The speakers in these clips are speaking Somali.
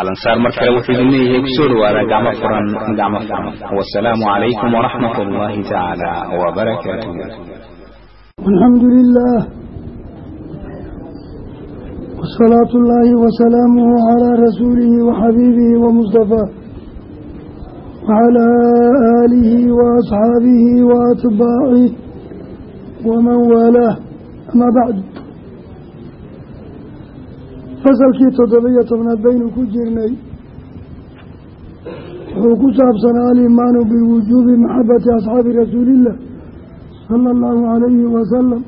alansaar mar kale wuxuu idin leeyahay ku soo dhawaada gacmo furan gacmo furan. Wasalaamu calaykum waraxmat ullaahi tacaala wabarakaatuh alxamdu lilah wasalaatu ullaahi wasalaamuhu calaa rasuulihi waxabiibihi wamustafaa wacalaa aalihi waasxaabihi waatbaacih waman waalaah amaa bacdu fasalkii toddoba-iyo tobnaad baynu ku jirnay wuxuu ku saabsanaa alimaanu biwujuubi maxabati asxaabi rasuulillah sala allahu calayhi wasalam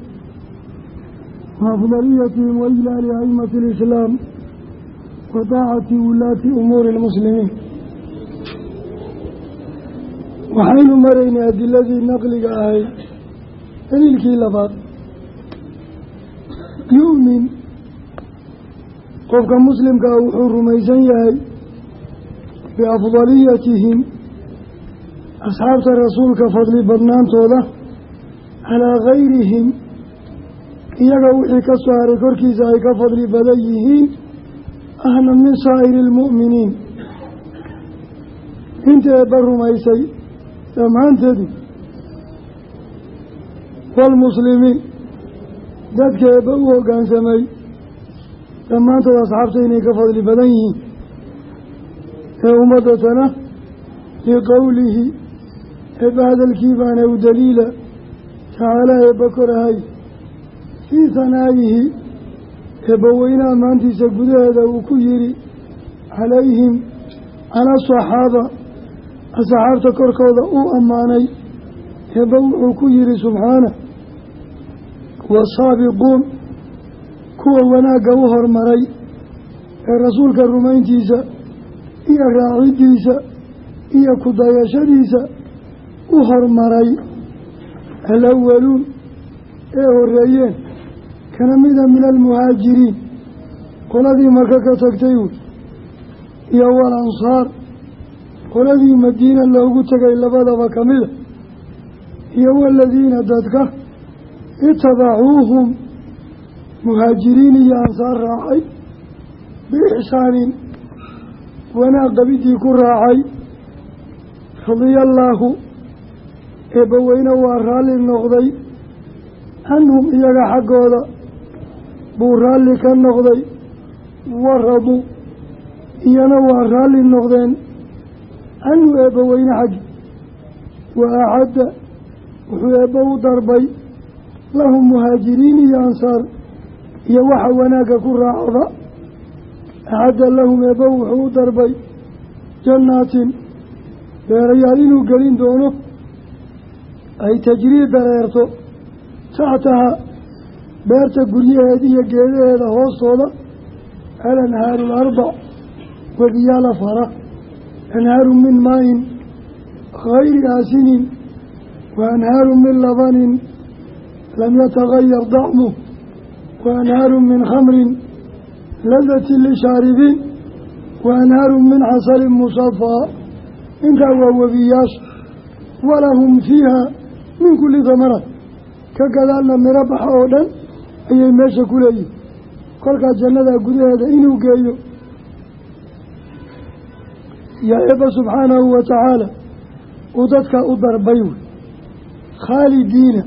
wa afdaliyatihim wa ijlaali aimati alislaam wa taacati wulaati umuuri lmuslimiin waxaynu maraynay adiladii naqliga ahayd daliilkii labaad qofka muslimkaa wuxuu rumaysan yahay biafdaliyatihim asxaabta rasuulka fadli badnaantooda calaa gayrihim iyaga wixii ka soo haray korkiisa ay ka fadli badan yihiin ahna min saa'iri almu'miniin inta eebba rumaysay dhammaanteedu waalmuslimiin dadka eebba u hoggaansamay dhammaantood asxaabta inay ka fadli badan yihiin ee ummaddatana liqowlihi eebba hadalkii baana u daliila tacaala eebba korahay fii sanaayihi eebba weyne ammaantiisa gudaheeda uu ku yidhi calayhim cala asaxaaba asxaabta korkooda uu ammaanay eebba wuxuu ku yidhi subxaana wasaabiquun kuwa wanaagga u hormaray ee rasuulka rumayntiisa iyo raacidiisa iyo ku dayashadiisa u hormaray alawaluun ee horeeyeen kana mida min almuhaajiriin qoladii maka ka tagtay wey iyo walansaar qoladii madiina loogu tegay labadaba ka mida iyo waladiina dadka itabacuuhum muhaajiriin iyo ansaar raacay biixsaanin wanaag qabidii ku raacay. Radiya allaahu eebbaweyne waa raalli noqday canhum iyaga xaggooda buu raalli ka noqday waradu iyana waa raalli noqdeen. Canhu eebbaweyne xaggi wa axadda wuxuu eebba u darbay lahum muhaajiriin iyo ansaar iyo waxa wanaagga ku raacda axadda lahum eebba wuxuu u darbay jannaatin. Beerayaal inuu gelin doono ay tajrii dareerto taxtaha beerta guryaheeda iyo geedaheeda hoostooda. Alanhaaru alarbac webiyaal afara. Anhaaru min maayin hayri aasinin wa anhaaru min labanin lam yatagayar dacmuh wa anhaaru min khamrin ladati lishaaribiin wa anhaaru min casalin musafaa intaa waa webiyaasha walahum fiiha min kulli thamaraat ka gadaalna miro baxa oo dhan ayay meesha ku leeyihiin kolkaa jannada gudaheeda inuu geeyo yaa eebba subxaanahu wa tacaala uu dadka u darbay wey khaalidiina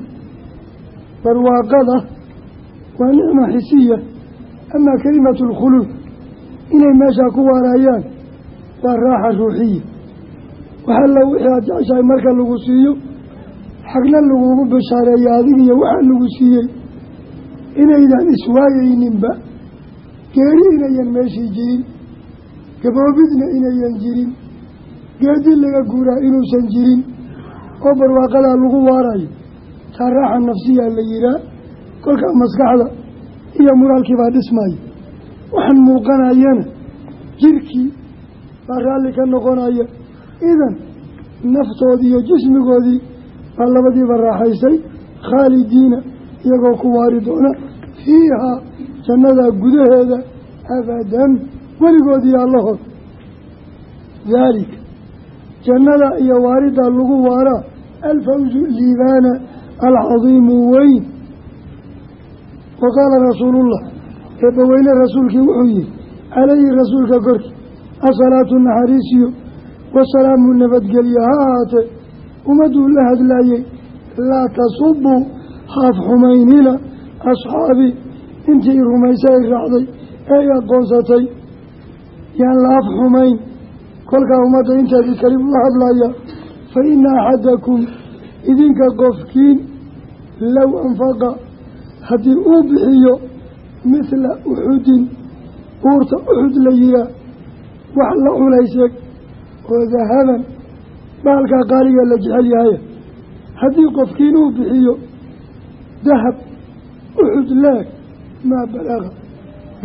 barwaaqada waa nicma xisiya. Amaa kelimatu alkhuluud inay meeshaa ku waarayaan. Waa raaxa ruuxiya. Waxalla wixii aad jeceshahay marka lagu siiyo xagna lagugu bishaareeya adigiyo waxaa lagu siiyey. Inaydan iswaayeyninba geeri inayan meeshii jirin gaboobidna inayan jirin geedi laga guuraa inuusan jirin oo barwaaqadaa lagu waarayo. Taa raaxa nafsiyaa la yihaa kolka maskaxda iyo muraalkii baa dhismaya waxaan muuqanayana jirkii baa raalli ka noqonaya. Idan naftoodii iyo jismigoodii baa labadiiba raaxaysay khaalidiina iyagoo ku waari doona fiihaa jannadaa gudaheeda abadan weligoodii allahood. Daalika jannada iyo waaridaa lagu waaraa alfawzu liibaana alcadiimu weyn wa qaala rasuulullah eebbaweyne rasuulkii wuxuu yihi calayhi rasuulka korkii asalaatu naxariisiyo wasalaamu nabadgelyo ha ahaatee ummadduu la hadlaayey laa tasubuu haaf xumaynina asxaabii intii rumaysay ay raacday ee aqoonsatay yaan la af xumayn kolkaa ummadda inteedii kalibu la hadlaya fa ina axadakum idinka qofkiin low anfaqa haddii uu bixiyo mithla uxudin uurta uxud la yihaa wax la culayseg oo dahaban baalkaa qaaliga la jecel yahaya haddii qofkiin uu bixiyo dahab uxud leeg maa balaga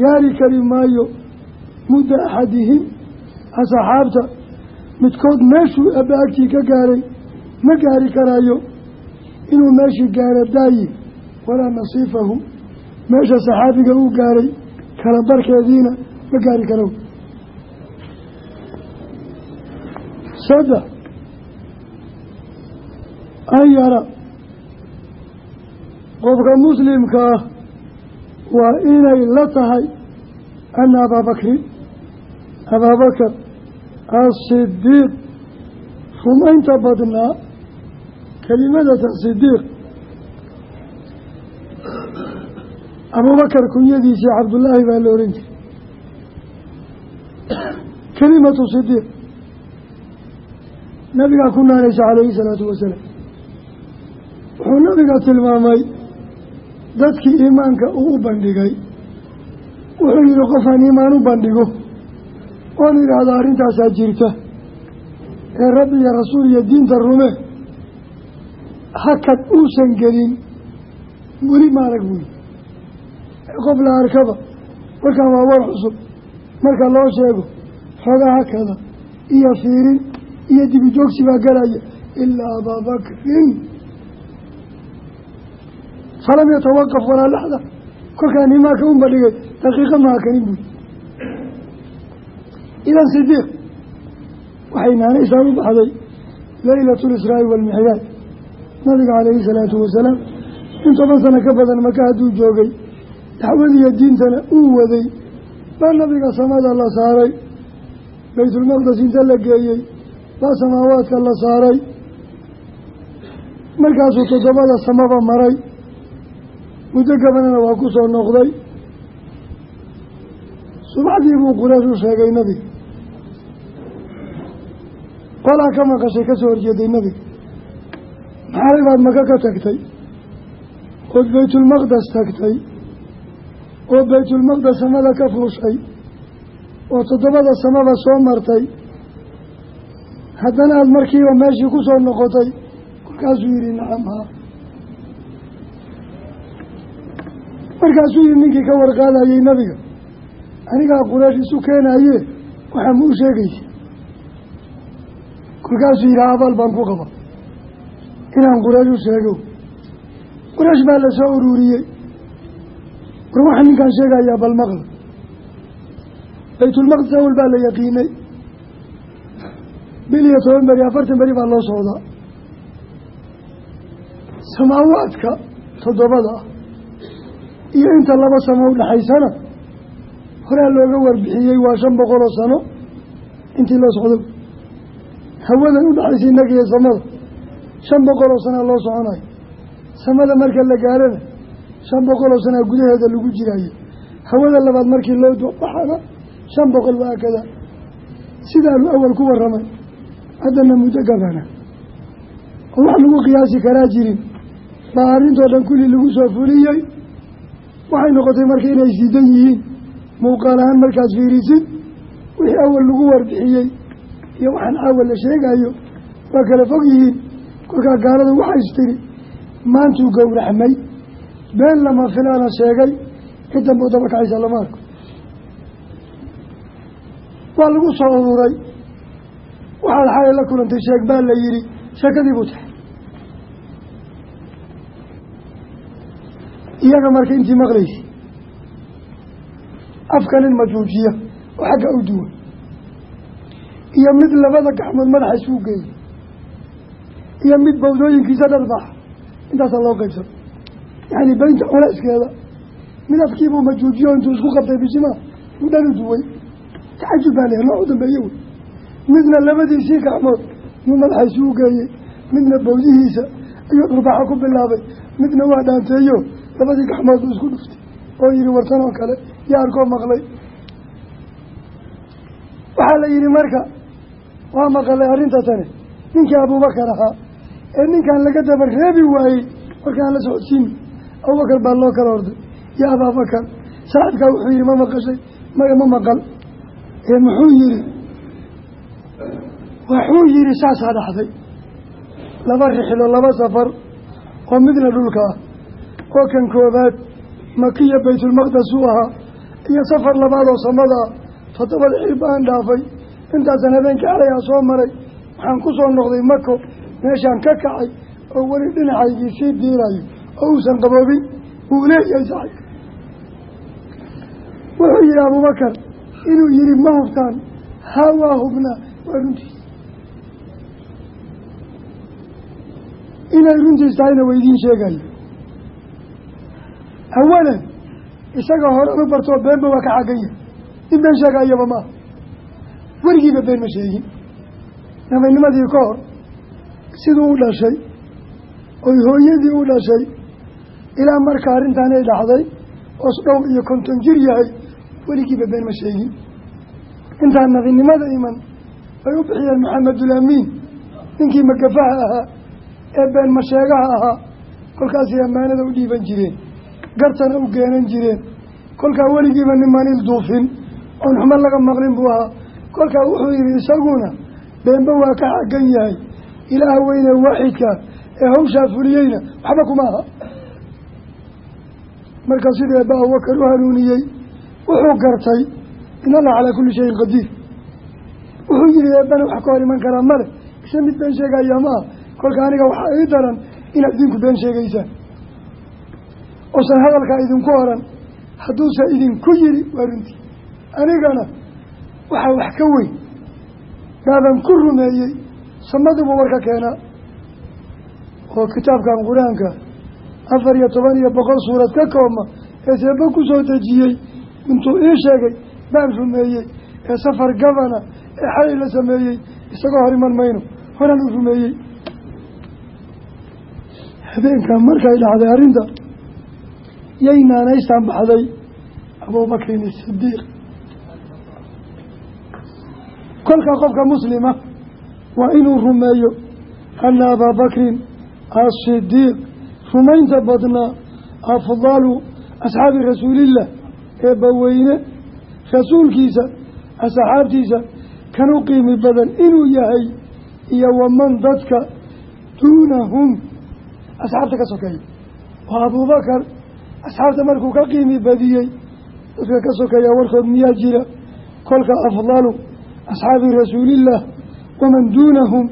gaari kari maayo mudda axadihim asxaabta midkood meeshuu abba agtii ka gaaray ma gaari karaayo inuu meeshii gaaro daayi walaa nasiifahu meesha saxaabiga uu gaaray kala barkeediina ma gaari karo saddex an yara qofka muslimka ah waa inay la tahay ana abaabakrin abaabakar asidiiq rumaynta badnaa kelimadata sidiiq abuubakar kunyadiisii cabdullaahi baa la ohan jiray. Kelimatu sidiiq nabigaa ku naanaysa calayhi salaatu wasalaam. Wuxuu nabiga tilmaamay dadkii iimaanka uu u bandhigay. Wuxuu yihi qofaan iimaan u bandhigo oon idhaahdo arrintaasaa jirta. Ee rabbi iyo rasuul iyo diinta rume hakad uusan gelin. Weli maarag buyi qof la arkaba. Markaan waa war cusub. Marka loo sheego xoogaa hakada iyo fiirin iyo dibijoogsi baa galaya ilaa abaabakrin falam yatawaqaf walaa laxda. Kolkaan imaanka u bandhigay daqiiqa maha kanin buyi idan sidiiq waxay naanaysaan u baxday laylatu lisraa'i waalmixraaj nabiga calayhi salaatu wasalaam in toban sano ka badan maka hadduu joogay dacwadiiyo diintana uu waday. Baa nabiga samada la saaray. Baytulmaqdes inta la geeyey baa samaawaadka la saaray. Markaasuu toddobada samaba maray. Muddo gabanana waa ku soo noqday. Subaxdii buu quraysh u sheegay nabiga. Qolaa ka maqashay ka soo horjeeday nabiga. Maxalay baad maka ka tagtay? Ood baytulmaqdes tagtay oo baytulmaqdes samada ka fuushay oo toddobada samaba soo martay haddana aada markiiba meeshii ku soo noqotay kolkaasuu yidhi nacam haa. Markaasuu yihi ninkii ka warqaadayey nabiga anigaa quraysh isu keenaye waxaa ma u sheegaysa kolkaasuu yidhi abaal baan ku qaba inaan quraysh u sheego quraysh baa la soo ururiyey war waxaa ninkaan sheegayaa balmaqla baytulmaqdis awal baa la yaqiinay. Bil iyo toban beri afartan beri baa loo socdaa samaawaadka toddobada ah iyo inta laba samo udhaxaysana horaa looga warbixiyey waa shan boqol oo sano intii loo socdo. Hawadan udhaxaysa innaga iyo samada shan boqol oo sanaa loo soconayo samada marka la gaarana shan boqol oo sanaa gudaheeda lagu jiraayo hawada labaad markii loo baxana shan boqol waa kada sidaanu awal ku waramay haddana muddo gabana oo wax lagu qiyaasi karaa jirin. Baa arrintoo dhan kulli lagu soo fuliyey. Waxay noqotay marka inay siidan yihiin. Muuqaal ahaan markaas fiirisid wixii awal lagu warbixiyey iyo waxaan caawa la sheegayo waa kala fog yihiin. Kolkaa gaalada waxaa istiri maantuu gowracmay been lama filaana sheegay cidanba u daba kacaysa lama arko. Waa lagu soo ururay. Waxaad xalay la kulantay sheeg baa la yidhi sheekadii buu tahay. Iyaga marka intii maqlaysa afka nin majuujiya oo xagga u duwan. Iyo mid labada gacmood madaxa isuu geeyay iyo mid bawdooyinkiisa dharbaxa intaasaa loo qaybsado yacni beynta culayskeeda mid afkiibuu majuujiyo intuu isku qabtay bishimaa uu dhan u duway tacajub baa leehay nooc u dambeeye wey midna labadiisii gacmood yuu madaxa isuu geeyey midna bawdihiisa ayuu dhurbaxa ku bilaabay midna waa dhaanteeyo labadii gacmood buu isku dhuftay oo yihi wartan oo kale yaa arkoo maqlay waxaa la yidhi marka waa maqalay arrinta tane ninkii abuubakar ahaa ee ninkan laga daba reebi waayey markaan la socodsiin abubakar baa loo kala orday. Yaa abaabakar saaxibkaa wuxuu yihi ma maqashay? Maya ma maqal. Ee muxuu yihi wuxuu yihi saasaa dhaxday laba rixlo laba safar oo midna dhulka ah. Oo kan koobaad makiya baytulmaqdes uu ahaa iyo safar labaad oo samada ah. Toddobada xirba aan dhaafay. Intaasan habeenkii xalayaa soo maray. Waxaan ku soo noqday mako meeshaan ka kacay oo weli dhinacaygii sii diirayo oo uusan qaboobin wuu leeyahay saxibka wuxuu yihi abubakar inuu yihi ma hubtaan haa waa hubnaa waa runtiis. Inay runtiis tahayna waa idiin sheegayo awalan isaga horan u bartoo beenba waa ka xaggan yahay. In been sheegayaba maaha weligiiba been ma sheegin. Nabanimadii ka hor siduu u dhashay oy hooyadii u dhashay ilaa marka arrintaan ay dhacday oos dhow iyo konton jir yahay weligiiba been ma sheegin. Intaan nabinimada iman ay u bixiyeen maxamedulamiin ninkii magafaha ahaa ee been masheegaha ahaa kolkaasay ammaanada u dhiiban jireen gartana u geenan jireen. Kolkaa weligiiba nimaan il duufin oon xumo laga maqlin buu ahaa. Kolkaa wuxuu yihi isaguna beenba waa ka xaggan yahay. Ilaah weyne waaxidka ee hawshaa fuliyeyna waxba kuma aha marka sidii eebba abubakar u hanuuniyey? Wuxuu gartay in allah calaa kulli shayin qadiir. Wuxuu yihi eebbana wax ka hor iman karaa male. Isa mid been sheegaya ma ah. Kolka aniga waxaa ii daran inaad idinku been sheegaysaan oosan hadalkaa idinku oran hadduuse idinku yidhi waa runtii anigana waxaa wax ka weyn. Baaban ku rumeeyey. Samadubu warka keenaa oo kitaabkan qur'aanka afar iyo toban iyo boqol suurad ka koobma ee seebo ku soo dejiyey intuu ii sheegay baan rumeeyey ee safar gabana ee xalay la sameeyey isagoo hor iman mayno horan u rumeeyey. Habeenkan markay dhacday arrinta yay naanaystaan baxday abubakrin isidiiq kolka qofka muslima waa inuu rumeeyo ana abaa bakrin rumaynta badnaa afdalu asxaabi rasuulillah eebbaweyne rasuulkiisa asxaabtiisa kan u qiimi badan inuu yahay iyo waman dadka duunahum. Asxaabta ka sokeeya waa abuubakar asxaabta markuu ka qiimi badiyey dadka ka sokeeya warkood miyaa jira? Kolka afdalu asxaabi rasuulillaah waman duunahum.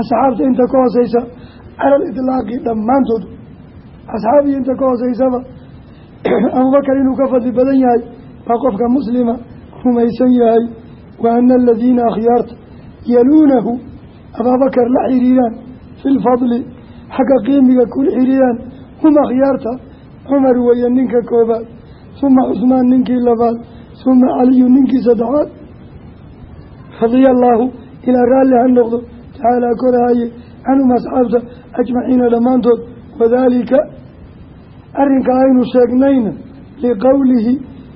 Asxaabta inta ka hooseysa cala aliطlaaqi dhammaantood asxaabiyi inta ka hooseysaba abubakar inuu ka fadli badan yahay baa qofka muslima rumaysan yahay wa ana aladiina akhyaarta yaluunahu abaabakar la xiriiraan fi lfadli xagga qiimiga kula xiriiraan hum akhyaarta cumar weeye ninka koobaad huma cusmaan ninkii labaad huma caliyu ninkii saddexaad radia allaahu ilaa raalli ha noqdo tacaalaa korahaye canhum asxaabta ajmaciina dhammaantood wadaalika arrinka aynu sheegnayna liqowlihi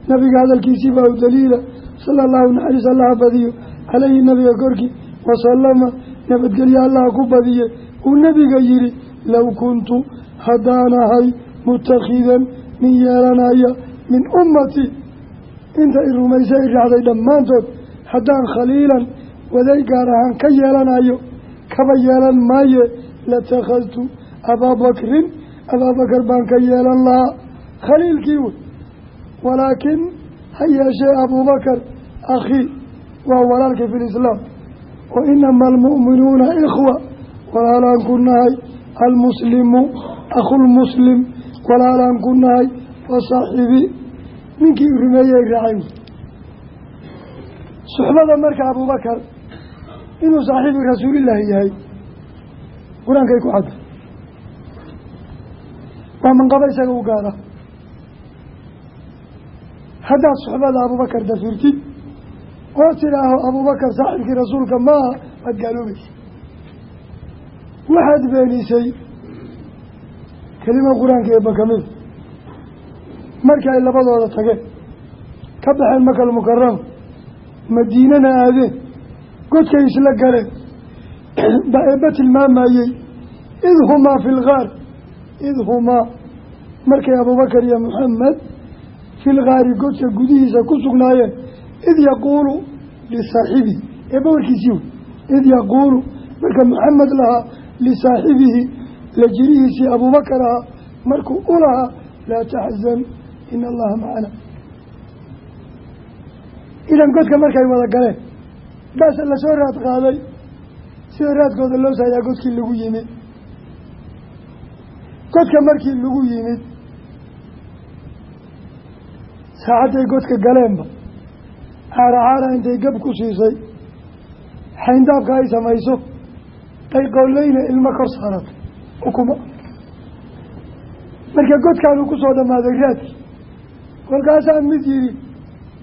nabiga hadalkiisii baa u daliila sala allahu naxariis allaha badiyo caleyhi nabiga korkii wasalama nabadgelyo allaha ku badiye uu nabiga yihi low kuntu haddaan ahay mutakhidan min yeelanaya min ummati inta i rumaysa i raacday dhammaantood haddaan khaliilan waday gaar ahaan ka yeelanayo kaba yeelan maaye latakhadtu abaabakrin abaabakar baan ka yeelan lahaa khaliilkii wey. Walaakin ha yeeshee abuubakar akhii waa walaalkii fi lislaam wa inama almu'minuuna ikhwa. Walaalaan ku nahay almuslimu akhulmuslim walaalaan ku nahay wa saaxiibi. Ninkii rumeeyey raacay. Suxbada marka abuubakar inuu saaxiibi rasuulillaahi yahay qur'aankay ku cadda waa manqabo isaga u gaara haddaad suxbada abuubakar dafirtid oo tidhaaho abuubakar saaxiibkii rasuulka maaha waad gaaloobaysa waxaad beenisay kelima qur'aanka eeba ka mida markii ay labadooda tageen ka baxeen makal mukarama madiinana aadeen godkay isla galeen baa eebba tilmaamayey id humaa fi lgaar id humaa markay abuubakar iyo maxamed fi lgaari godka gudihiisa ku sugnaayeen id yaquulu lisaaxibihi. Eebba warkiisii wey id yaquulu. Marka maxamed lahaa lisaaxibihi la jirihiisii abuubakar ahaa markuu u lahaa laa taxzan ina allaha macana. Idan godka markay wada galeen baas la soo raad qaaday sida raadkooda loo saayaa godkii lagu yimid. Godka markii lagu yimid saacadday godka galeenba. Caara caara intay gab ku siisay. Xayndaabka ay samayso. Ay qowleyna ilmo kor saaratay ukuma. Marka godkaanu ku soo dhammaaday raadkii kolkaasaa mid yidhi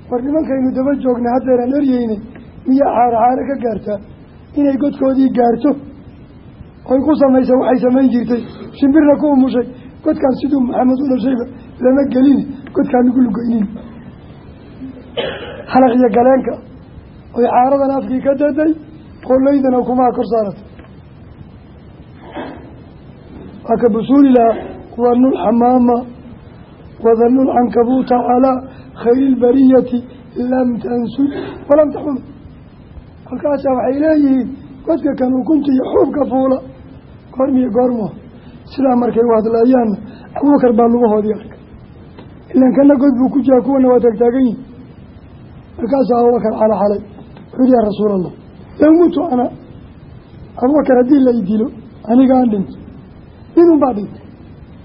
war nimankaynu daba joogna haddeeraan eryeyne miyaa xaaro ka gaartaa inay godkoodii gaarto. Oy ku samaysa waxay samayn jirtay. Shimbirna ku umushay. Godkaan siduu maxamed u dhashayba lama gelin godkaan ugu lugeynin halaq iyo galeenka oy xaaradan afkii ka daday qolaydana kumaa kor saaratay waa ka busuuli lahaa wanu lxamaama wadanu lcankabuuta calaa khayri lbariyati lam tansud walam taxum kolkaasaa waxay leeyihiin godka kan ukunta iyo xuubka fuula goormiyo goormo. Sidaa markay u hadlayaanna abuubakar baa lugahoodii arkay ilan kana god buu ku jiraa kuwana waa taagtaagan yihiin markaasuu abubakar cala xalay wuxuu yaa rasuul allah low mutu ana abubakar haddii la idilo aniga aan dhinto ninun baa dhintay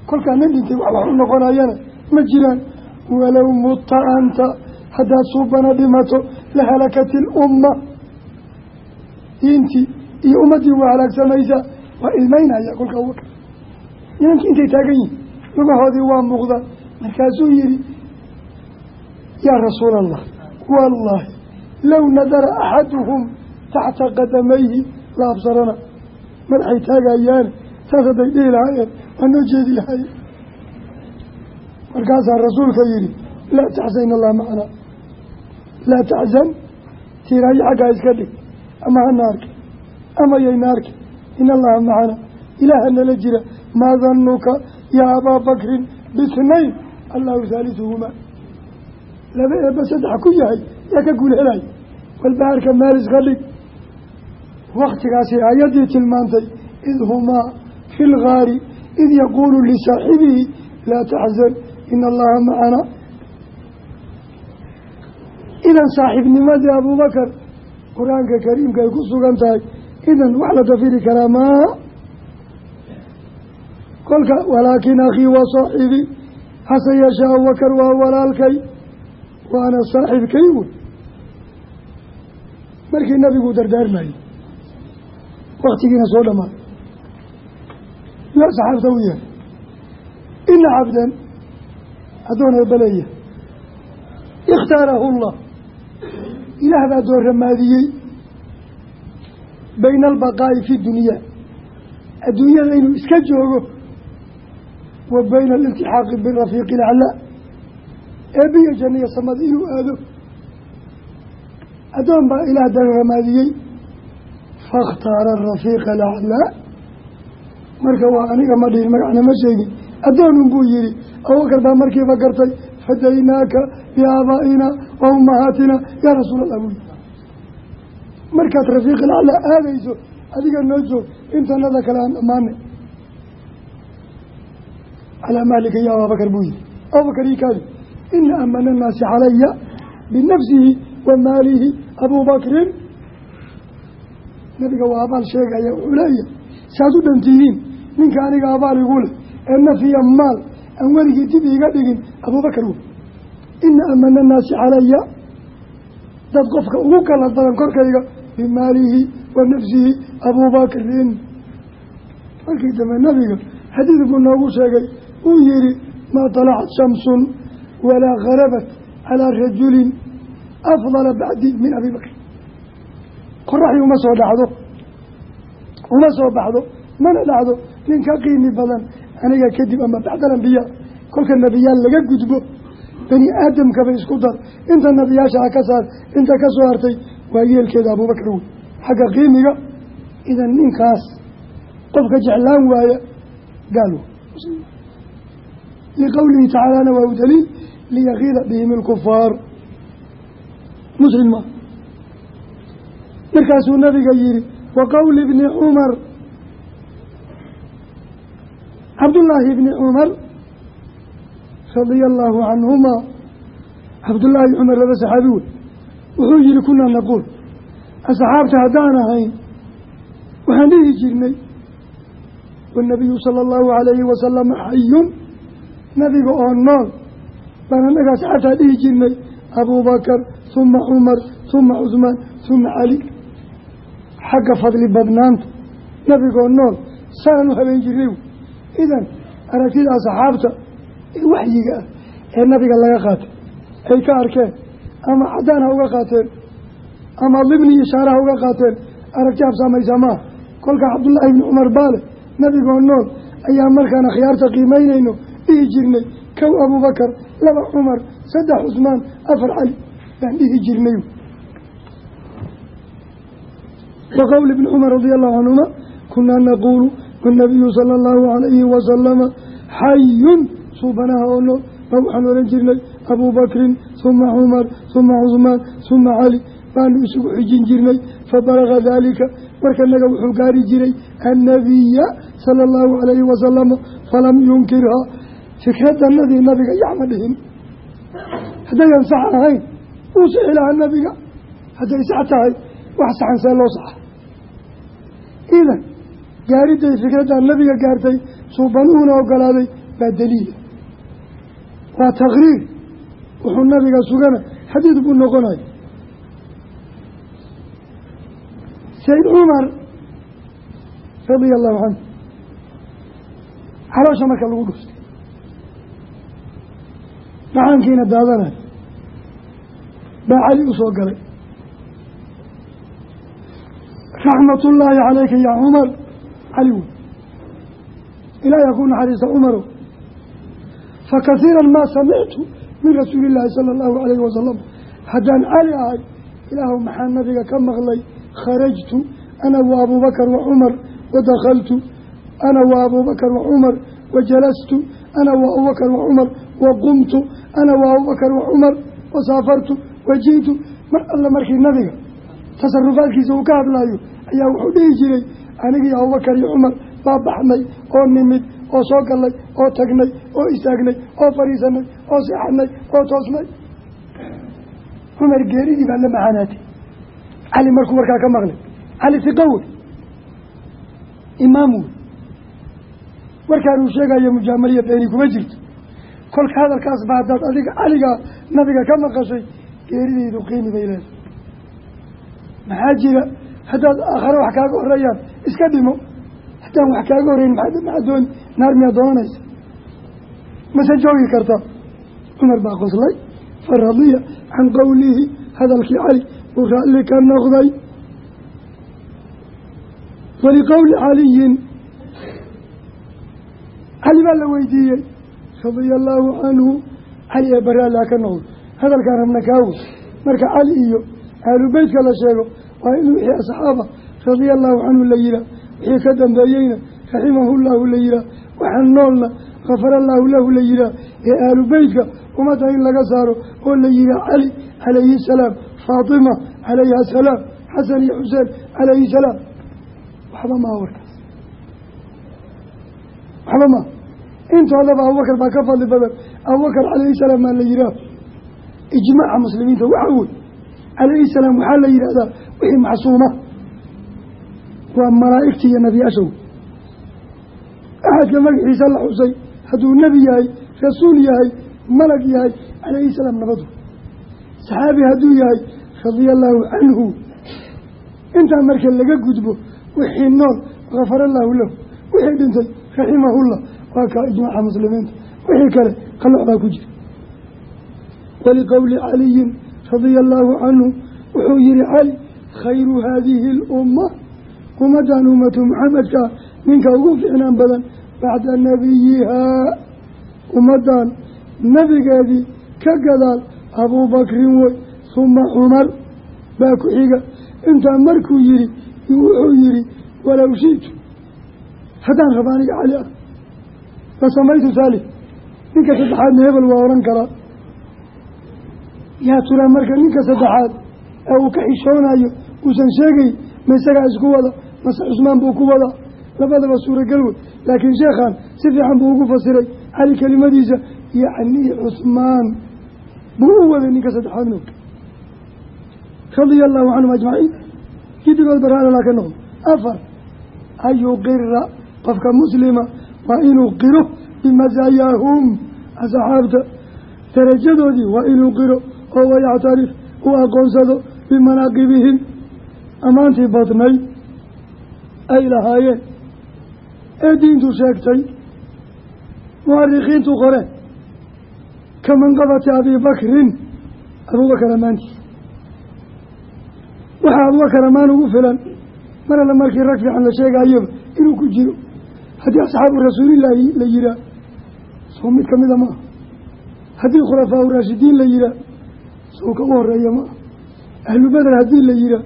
kolkaa nin dhintay wax wax u noqonayana ma jiraan walow mutta anta haddaad suubana dhimato la halakati ilumma diintii iyo ummaddii waa halaagsamaysaa waa ilmeynaya kolka abubakar nimankii intay taagan yihiin lugahoodii waa muuqdaan markaasuu yihi yaa rasuula allah wallaahi low nadara axaduhum taxta qadamayhi la absarana. Madaxay taagayaane saas hadday dhihi lahaayeen waa noo jeedi lahaayeen. Markaasaa rasuulka yihi laa taxsan allah macnaa laa taxsan tiiraayo xaggaa iska dhig ama hana arki ama yayna arki. In allaha macana ilaaha nala jira maa danuka yaa abaa bisnayn allahu haalisuhumaa laba eeba saddex ku yahay yaa ka guul helay walbahaarka meel iska dhig waktigaasi aayaddii tilmaantay id humaa fi lgaari id yaquulu lisaaxibihi laa taxzan ina allaha macana idan saaxiibnimadii abuubakar qur'aanka kariimka ay ku sugan tahay idan wax la dafiri karaa maa kolka walaakin akhii waa saaxibi hase yeeshee abubakar waa walaalkay waana saaxiibkay wey markii nabigu dardaarmayey waktigiina soo dhamaaday yaa saxaabta u yahay ina cabdan addoon eebaleeya ikhtaarahu llah ilaah baa dooramaadiyey bayna albaqaa'i fi dunyaa adduunyada inuu iska joogo wa bayna aliltixaaqi birafiiqi ilaclaa eebbiyo jannaya samada inuu aado. Addoon baa ilaah dooramaadiyey fakhtaara arafiiqa alaclaa marka waa aniga ma dhihin magacna ma sheegin. Addoonun buu yihi abubakar baa markiiba gartay fadaynaaka biaabaa'ina wa ummahaatina yaa rasuul allah buyi markaad rafiiq alaclaa aadayso adiga noo joog intanada kale aan dhammaanay calaa maalika ya abaabakar buu yihi abubakar ii kaadi ina amana annaasi calaya binafsihi wa maalihi abubakrin nabiga waa abaal sheegaya wuxuu leeyahay saad u dhantihiin ninka aniga abaal igu leh ee nafiya maal aan weligii dib iiga dhigin abuubakar wey ina amana annaasi calaya dad qofka ugu kalad badan korkayga bimaalihi wa nafsihi abuubakrin markii dambe nabiga xadiid buu noogu sheegay uu yihi maa talacat shamsun walaa kharabat calaa rajulin afdala bacdi min abi bakr. Qoraxdii uma soo dhacdo uma soo baxdo mana dhacdo nin ka qiimi badan aniga kadib ama bacdal ambiyaa kolka nebiyaal laga gudbo bani aadamkaba isku dar. Inta nebiyaasha ha ka saar inta ka soo hartay waa yeelkeeda abuubakar wey xagga qiimiga idan ninkaas qofka jeclaan waaya gaal liqowlihi tacaalana waa u daliil liyakiida bihim ilkufaar muslim maa markaasuu nabiga yihi wa qowli bni cumar cabdullaahi bni cumar radia allaahu canhuma cabdullaahi cumar laba saxaabi wey wuxuu yihi kunaa naquul asxaabta haddaan ahayn waxaan dhihi jirnay wanabiyu sala allahu alayhi wasalama xayun nabiga oo nool. Baan annaga asxaabtaa dhihi jirnay abuubakar huma cumar huma cusmaan huma cali xagga fadli badnaanta. Nabigoo nool. Saan u habeen jirnay idan aragtida asxaabta ee waxyiga ah ee nabiga laga qaatay ay ka arkeen ama cadaan ha uga qaateen ama libni ishaara ha uga qaateen aragti habsaamaysa maaha kolka cabdullaahi ibni cumar baale nabigoo nool ayaa markaan akhyaarta qiimeynayno dhihi jirnay. Kow abuubakar laba cumar saddex cusmaan afar cali baan dhihi jirnay. Wa qowli ibni cumar radia allahu canhuma kunaa naquulu wanabiyu sala allahu calayhi wasalama xayun suubanaha oo nool ba waxaan ohan jirnay abuubakrin huma cumar huma cusmaan huma cali baanu isugu xijin jirnay fabalaga daalika markanaga wuxuu gaari jiray annabiya sala allahu calayhi wasalama falam yunkirhaa fikraddanadii nabiga yacma dhihin. Haddayan sax ahayn uu sixi lahaa nabiga hadday sax tahay wax saxan see loo saxa idan gaariday fikraddan nabiga gaartay suubanuhuna ogolaaday baa daliila waa takriir wuxuu nabiga sugana xadiid buu noqonaya sayd cumar radia allahu canhu xaloosha marka lagu dhuftay dhaxankiina daadanayo baa cali u soo galay. Raxmatullaahi calayka yaa cumar cali wey. Ilaahi ha ku naxariista cumarow fakasiiran maa samictu min rasuuli illaahi sala allahu calayhi wasalam haddaan cali ahay ilaahu maxaa nabiga ka maqlay? Kharajtu ana wa abuubakar wa cumar wadakhaltu ana wa abuubakar wa cumar wajalastu ana wa abubakar wa cumar waqumtu ana wa abubakar wa cumar wasaafartu waji'tu mar alle markii nabiga tasarufaadkiisa uu ka hadlaayo ayaa wuxuu dhihi jiray anigii abubakar iyo cumar baa baxnay oo nimid oo soo gallay oo tagnay oo istaagnay oo fadhiisanay oo seexanay oo toosnay cumar geeridii baa la macaanaatay cali markuu markaa ka maqlay cali siqa wey imaam wey warkaan sheegayo mujaamaliya beeni kuma jirto kolka hadalkaas ba haddaad adiga caligaa nabiga ka maqashay geeridaydu qiimi bay leedahay. Maxaa jira? Haddaad aakhare wax kaaga horeeyaan iska dhimo. Haddaan wax kaaga horeyn maxaa dooni naar miyaa doonanaysa mase joogi karta? Cumar baa qoslay fa radiya can qowlihi hadalkii cali uu raalli ka noqday. Waliqowli caliyin cali baa la weydiiyey radia allaahu canhu cali ee bari allaa ka noqdo hadalkaan rabna kaawo marka cali iyo ahlu beytka la sheego waa in wixii asxaaba radia allaahu canhu la yihaa wixii ka dambeeyeyna raximahu llaahu la yihaa waxaan noolna khafara allaahu lahu la yihaa ee ahlu beytka ummadda in laga saaro oo la yihaa cali calayhi salaam faatima calayha asalaam xasan iyo xuseen calayhi salaam. Waxba maa warkaas waxba maa intoodaba abubakar baa ka fadli badan. Abubakar calayhi salaam maa la yihaah ijmaaca muslimiinta waxaa wey calayhi salaam waxaa la yidhahdaa wixii macsuuma. Waa malaa'igta iyo nebiyaasha wey axadka magaxiisa la xusay hadduu nebi yahay rasuul yahay malag yahay calayhi salaam nabadu. Saxaabi hadduu yahay radia allaahu canhu. Intaa marka laga gudbo wixii nool gafara allaahu lahu. Wixii dhintay raximahullah waa kaa ijmaaca muslimiinta wixii kale qalooc baa ku jira waliqowli caliyin radia allaahu canhu wuxuu yihi cali khayru haadihi alumma ummaddan ummatu maxamedkaa ninka ugu ficnaan badan bacda nabiyihaa ummaddan nebigeedii ka gadaal abuubakrin wey huma cumar baa ku xiga intaa markuu yihi wuxuu yihi walow shitu haddaan raba cali ah la samaytu saalif ninka saddexaadna hebel waa odhan karaa. Yaa tulaa marka ninka saddexaad ee uu ka xishoonayo uusan sheegayn ma isagaa isku wada? Mase cusmaan buu ku wadaa labadaba suuragal wey. Laakiin sheekhan si fiican buu ugu fasiray cali kelimadiisa yacni cusmaan buu u waday ninka saddexaad nog radia allahu canhum ajmaciin gidigood baraanalaa ka noqdo afar an yuqira qofka muslima waa inuu qiro bimasaayaahum asxaabta darajadoodii waa inuu qiro oo wayactarif uu aqoonsado bimanaaqibihim ammaantii badnayd ay lahaayeen. Ee diintu sheegtay muarikiintu qoreen ka manqabati abibakrin abuubakar ammaantiisa waxaa abuubakar ammaan ugu filan mar alle markii rag fiican la sheegaayaba inuu ku jiro haddii asxaabu rasuulillaahi la yihaa soo mid kamida maaha haddii khulafaa uraashidiin la yihaa soo ka u horreeya ma. Ah ahlu beder haddii la yihaa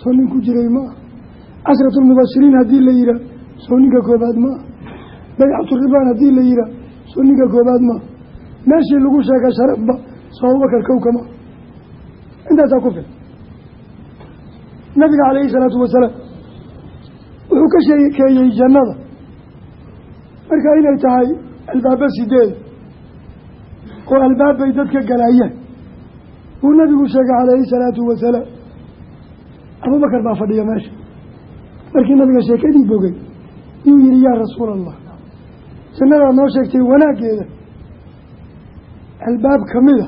soo nin ku jiray ma. Ah casratulmubashiriin haddii la yihaa soo ninka koobaad ma. Ah baycatu ribaan haddii la yihaa soo ninka koobaad ma. Ah meeshii lagu sheega sharafba soo abubakar kowka ma. Intaasaa ku fil nabiga calayhi salaatu wasalaam wuxuu ka sheekeeyey jannada marka inay tahay albaaba sideed oo albaabbay dadka galaayeen. Wuu nabigu sheegay calayhi salaatu wasalaam abubakar baa fadhiya meesha. Markii nabiga sheekadii bogay. Yuu yihi yaa rasuula allah jannadaa noo sheegtay wanaaggeeda albaab kamida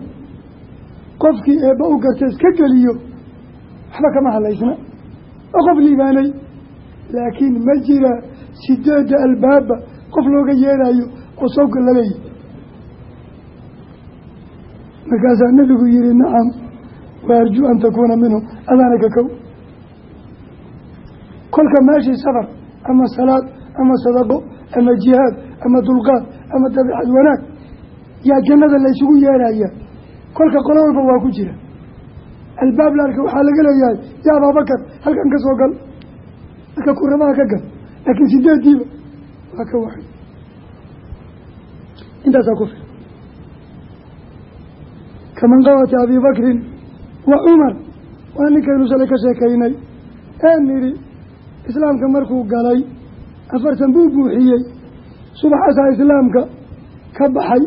qofkii eebba u garta iska geliyo waxba kama hadlaysna. Oo qof liibaanay laakiin ma jira sideedda albaabba qof looga yeedhayo oo sawka laleeyahy markaasaa nabigu yihi nacam wa arjuu an takuuna minhum adaana ka kow. Kolka meeshii safar ama salaad ama sadaqo ama jihaad ama dulqaad ama dabiicad wanaag yaa jannada la ysugu yeedhaya kolka qolo walba waa ku jira. Albaab la arka waxaa laga leeyahay yaa abaabakar halkan ka soo gal halka kurabaha ka gal. Laakiin sideediiba ka waxay. Intaasaa ku fil kaman qawati abi bakrin wa cumar waa ninkaynu shalay ka sheekaynay ee nidhi islaamka markuu galay afartan buu buuxiyey subaxaasaa islaamka ka baxay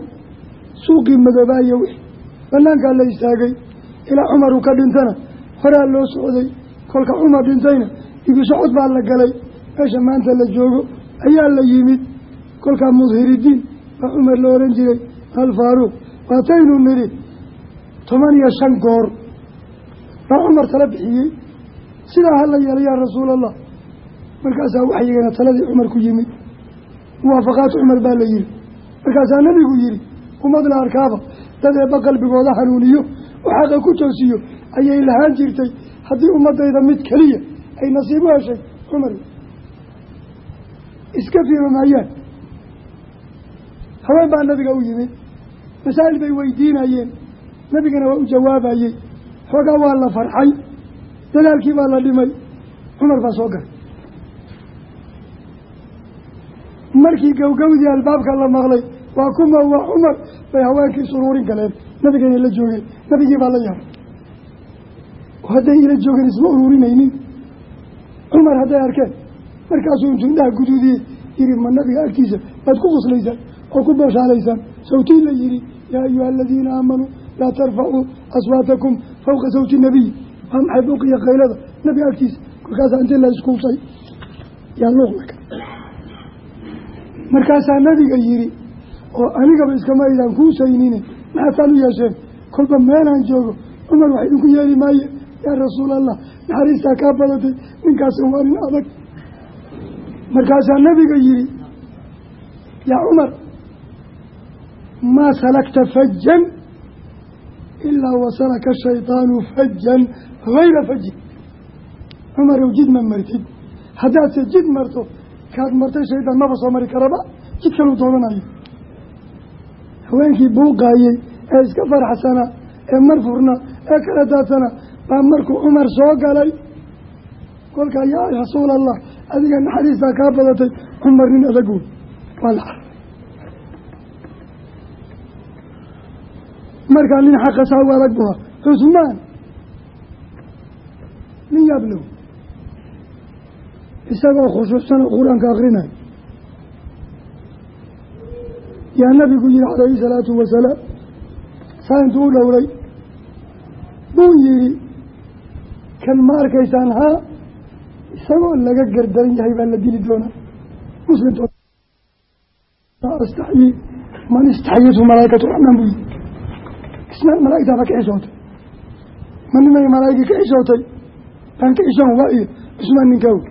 suuqii madoobaayo wixi banaankaa la istaagay ilaa cumar ka dhintana horaa loo socday kolka cumar dhintayna ibisocod baa la galay meesha maanta la joogo ayaa la yimid. Kolkaa mudhiridiin baa cumar la ohan jiray alfaaruuq waataynu nidhi toban iyo shan goor. Baa cumar tala bixiyey. Sidaa hala yeela yaa rasuula allah markaasaa waxyigana taladii cumar ku yimid. Muwaafaqaat cumar baa la yihi markaasaa nabigu yihi ummad la arkaaba dad eebba qalbigooda hanuuniyo oo xaqa ku toosiyo ayay lahaan jirtay. Haddii ummadayda mid keliya ay nasiib u heshay cumar iska fiima maayaan haween baa nabiga u yimid. Masaa'il bay weydiinayeen. Nabigana waa u jawaabayey xoogaa waa la farxay. Dadaalkii baa la dhimay. Cumar baa soo galay markii gowgowdii albaabka la maqlay waa kuma waa cumar bay haweenkii suruurin galeen. Nabigayna la joogeen. Nabigii baa la yaabay hadday ila joogeen isma ururinaynin cumar hadday arkeen markaasuu intuu indhaha guduudiyey yihi ma nabiga agtiisa baad ku quslaysaan oo ku bashaalaysaan? Sawtii la yihi yaa ayuha aladiina aamanuu laa tarfacuu aswaatakum fawqa sawti nabiy waa maxay buuqiya kaylada nabiga agtiisa kolkaasaa intii la iskuusay yaa luuqlaka markaasaa nabiga yihi oo anigaba iskama aydaan kuusaynine maxaasaan u yeesheen? Kolba meelaan joogo cumar wax idinku yeeli maaye? Yaa rasuul allah naxariistaa kaa badatay ninkaasi waa nin adag markaasaa nabiga yihi yaa cumar maa salakta fajan ilaa wasalaka shaydaanu fajan hayra fajin cumarow jid ma martid. Haddaadse jid marto kaad martay shaydaan maba soo mari karaba. Jid kaluu doodanayo. Haweenkii buuqaayey ee iska faraxsanaa ee mar furna ee kala daadsana baa markuu cumar soo galay. Kolkaa yaa rasuul allah adiga naxariistaa kaa badatay cumar nin adag wey waa la markaa nin xaqa saa u adag buha cusmaan. Nin yaablow isagoo khushuucsan qur'aanka akrinayo yaa nabigu yihi calayhi salaatu wasalaam saa intuu u dhowray. Buu yihi kan ma arkaysaan haa isagoo laga gardaran yahay baa la dili doonaa. Muslimtastaxyi man istaxyatu malaaikatu raxmaan buu yihi isna malaaigtaaba ka xishootay ma nimay malaaigii ka xishootay baan ka xishoon waa iyo cusmaan ninkaa wey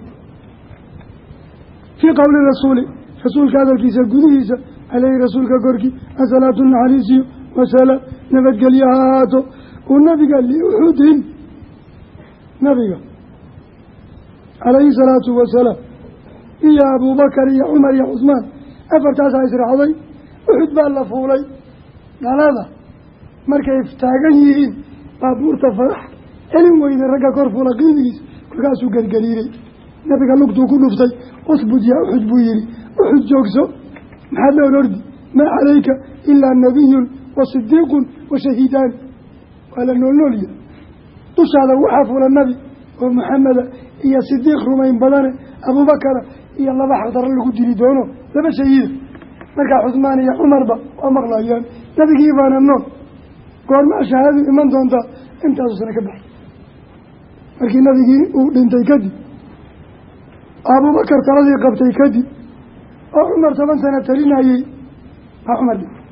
fii qowli rasuuli rasuulka hadalkiisa gudihiisa caleyhi rasuulka korkii asalaatu naxariisiyo wasalaam nabadgelyo ha ahaato uu nabiga liuxudin nabiga calayhi salaatu wasalaam iyo abuubakar iyo cumar iyo cusmaan afartaasaa israacday uxud baa la fuulay. Dhalada markay taagan yihiin baabuurta farax celin weyday ragga kor fuula qiimigiis kolkaasuu gergeliiray nabiga lugtuu ku dhuftay usbud yaa uxud buu yihi uxud joogso maxaad la orordi maa calayka ilaa nabiyun wa sidiiqun wa shahiidaani waa la noolnoolya dushaada waxaa fuula nabi oo maxameda iyo sidiiq rumayn badane abuubakara iyo laba xaqdaro lagu dili doono laba shahiida markaa cusmaan iyo cumarba waa maqlayaan nabigii baana nool goormaa shahaadadu iman doontaa intaasu sana ka baxay. Markii nabigii uu dhintay kadib abuubakar taladii qabtay kadib oo cumar toban sana talinayey baa cumar dhintay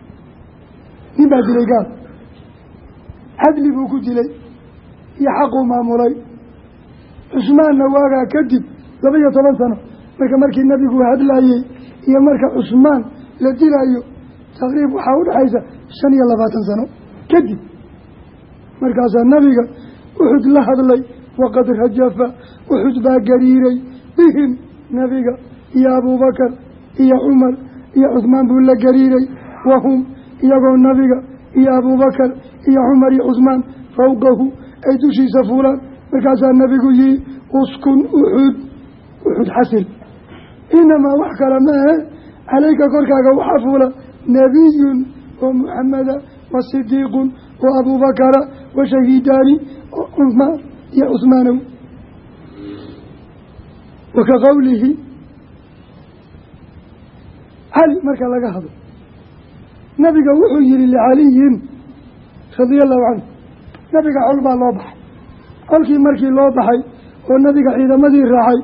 nin baa dilay gaal. Cadli buu ku dilay iyo xaquu maamulay cusmaanna waagaa kadib laba iyo toban sano marka markii nabigu hadlayey iyo marka cusmaan la dilayo taqriib waxaa u dhexaysa shan iyo labaatan sano kadib. Markaasaa nabiga uxud la hadlay waqad rajafa uxud baa gariiray bihim nabiga iyo abuubakar iyo cumar iyo cusmaan buu la gariiray wahum iyagoo nabiga iyo abuubakar iyo cumar iyo cusmaan fawqahu ay dushiisa fuulaan markaasaa nabigu yihi uskun uxud uxud xasil. Inamaa wax kale maahe calayka korkaaga waxaa fuula nabiyun wa muxameda wa sidiiqun wa abuubakara wa shahiidaani cusmaan iyo cusmaanow wa qowlihi cali marka laga hadlo nabiga wuxuu yihi licaliyin radia allahu canhu nabiga col baa loo baxay colkii markii loo baxay oo nabiga ciidamadii raacay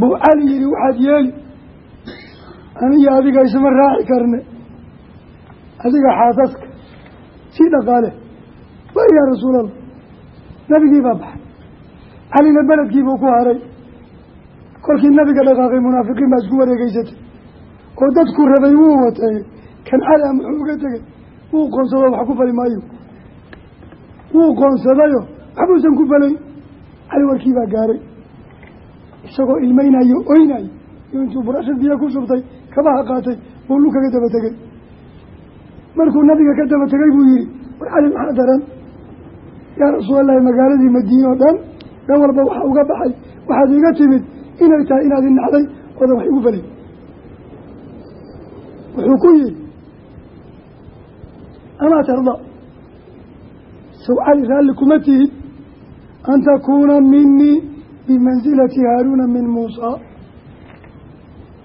buu cali yihi waxaad yeeli aniyo adiga isma raaci karne adiga xaasaska sii dhaqaale wa yaa rasuulallah. Nabigii baa baxay. Calina beledkiibuu ku haray. Kolkii nabiga dhaqaaqay munaafiqiin baa isku wareegeysatay oo dadku rabay wuu wateeyey. Kan cali a muxuu uga tegey wuu qoonsado wax ku fali maayo wuu qoonsadayo waxbuusan ku falayn. Cali warkii baa gaaray. Isagoo ilmaynayo oynayo iyo intuu burashad biyo ku shubtay kabaha qaatay buu lu kaga daba tegey markuu nabiga ka daba tegey buu yihi war cali maxaa daran? Yaa rasuulallahi magaaladii madiine oo dhan dhan walba waxaa uga baxay. Waxaad iga timid inay tahay inaad inaxday oodan wax igu falay wuxuu ku yihi amaa tarda sow cali raalli kuma tihid an takuuna minii bimansilati haaruuna min muusaa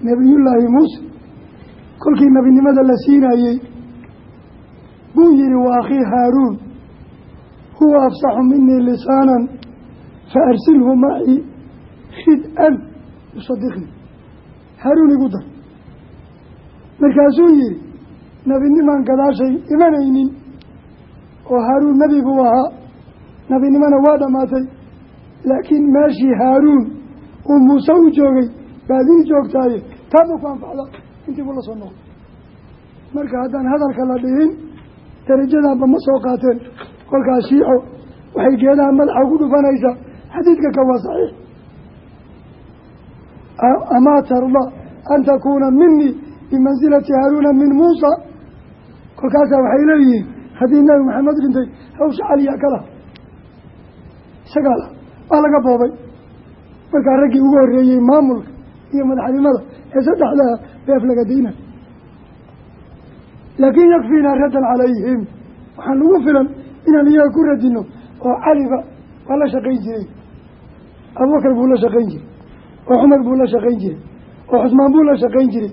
nebiyullaahi muuse kolkii nebinimada la siinayey buu yihi wa akhii haaruun huwa afsaxu minii lisaanan fa arsilhu macii khid-an yusadiqni haaruun igu dar markaasuu yihi nebinimaan gadaashay imanaynin oo haaruun nebi buu ahaa nebinimana waa dhammaatay laakiin meeshii haaruun uu muuse u joogay baad ii joogtaaye taaba ku anfacda intii buu la soo noqday. Marka haddaan hadalka la dhihin darajadanba ma soo qaateen. Kolkaas shiico waxay geedaha madaxa ugu dhufanaysaa xadiidka ka waa saxiix. Amaa tarda an takuuna minii bimansilati haaruuna min muusa? Kolkaasaa waxay leeyihiin haddii nabi maxamed dhintay hawsha caliyaa ka laha isagaa laha waa laga boobay. Markaa raggii ugu horreeyey maamulka iyo madaxnimada ee saddexdaa beef laga dayna laakiin yakfiinaa raddan calayhim waxaan lagu filan inaan iyaga ku radino oo caliba waa la shaqayn jiray. Abubakar buu la shaqayn jiray oo cumar buu la shaqayn jiray oo cusmaan buu la shaqayn jiray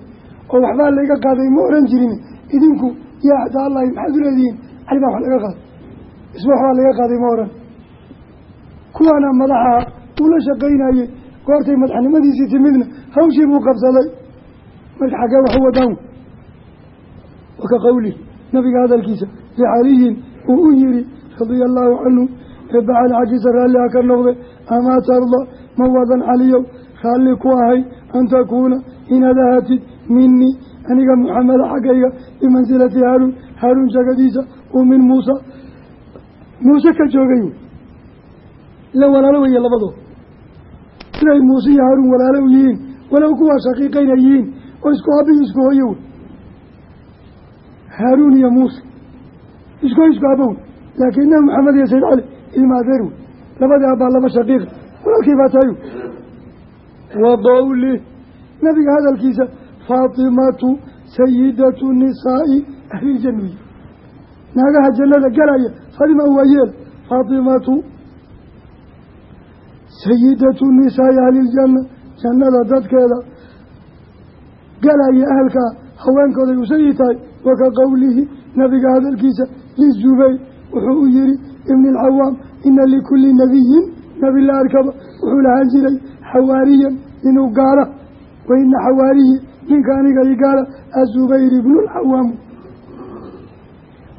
oo waxbaa layga qaaday ma oran jirin idinku yaa axdaa maxaad u cali baa wax laga qaaday. Isma waxbaa laga qaaday ma oran. Kuwaana madaxaha uu la shaqaynayey goortay madaxnimadiisii timidna hawshii buu qabsaday. Marka xaggee waxu wadaan. Wa ka qowli nabiga hadalkiisa licaliyin uu u yihi radia allaahu canhu eebacali xaggiisa raalli ha ka noqde amaa tarda ma wadan caliyow raalli ku ahay an takuuna inaad ahaatid minii aniga muxameda xaggayga bimansilati haaruun haaruun jagadiisa uu min muusa. Muuse ka joogay ila walaalo weeye labadoo siday muuse iyo haaruun walaalo yihiin walow kuwaa shaqiiqayna yihiin oo isku abiyo isku hooyo wey haaruun iyo muuse isku isku abow laakiin nabi maxamed iyo sayd cali ilma adeer wey labadii abbaa laba shaqiiqa walaalkii baa tahay wa qowli nabiga hadalkiisa faatimatu sayidatu nisaa'i ahliljana naagaha jannada galaya faatima waa yeel faatimatu sayidatu nisaa'i ahliljana jannada dadkeeda galaya ahalkaa haweenkooday u sayid tahay wa ka qowlihi nabiga hadalkiisa lizubayr wuxuu u yihi ibni alcawaam ina likulli nabiyin nabi la arkaba wuxuu lahaan jiray xawaariyan inuu gaala wa ina xawaariyi ninka aniga i gaala azubayr ibnu lcawaamu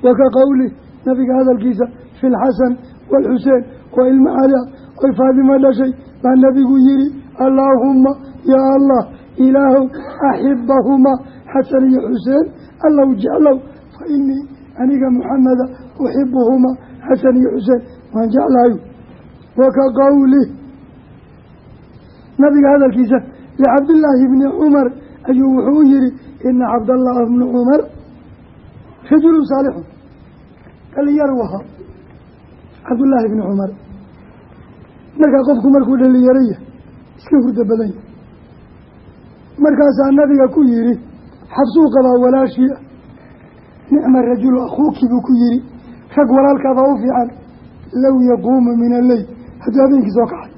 wa ka qowlih nabiga hadalkiisa fi lxasan waalxuseen oo ilma cali ah oy faadimo dhashay baa nabigu yihi allaahumma yaa allah ilaahow axibahumaa xasan iyo xuseen allow jeclow fa inii aniga muxameda uxibuhumaa xasan iyo xuseen waan jeclahay wa ka qowlih nabiga hadalkiisa licabdillaahi bni cumar ayuu wuxuu yihi ina cabdallaah bni cumar rajulun saalixun dhalinyaro ahaa. Cabdullaahi bni cumar. Markaa qofku markuu dhalinyaro iska hurda badan yahay. Markaasaa nabiga ku yihi xabsuu qabaa walaashii ah nicma rajulu akhuuki buu ku yihi rag walaalkaabaa u fiican low yaquumu min alleyl hadduu habeenkii soo kacay.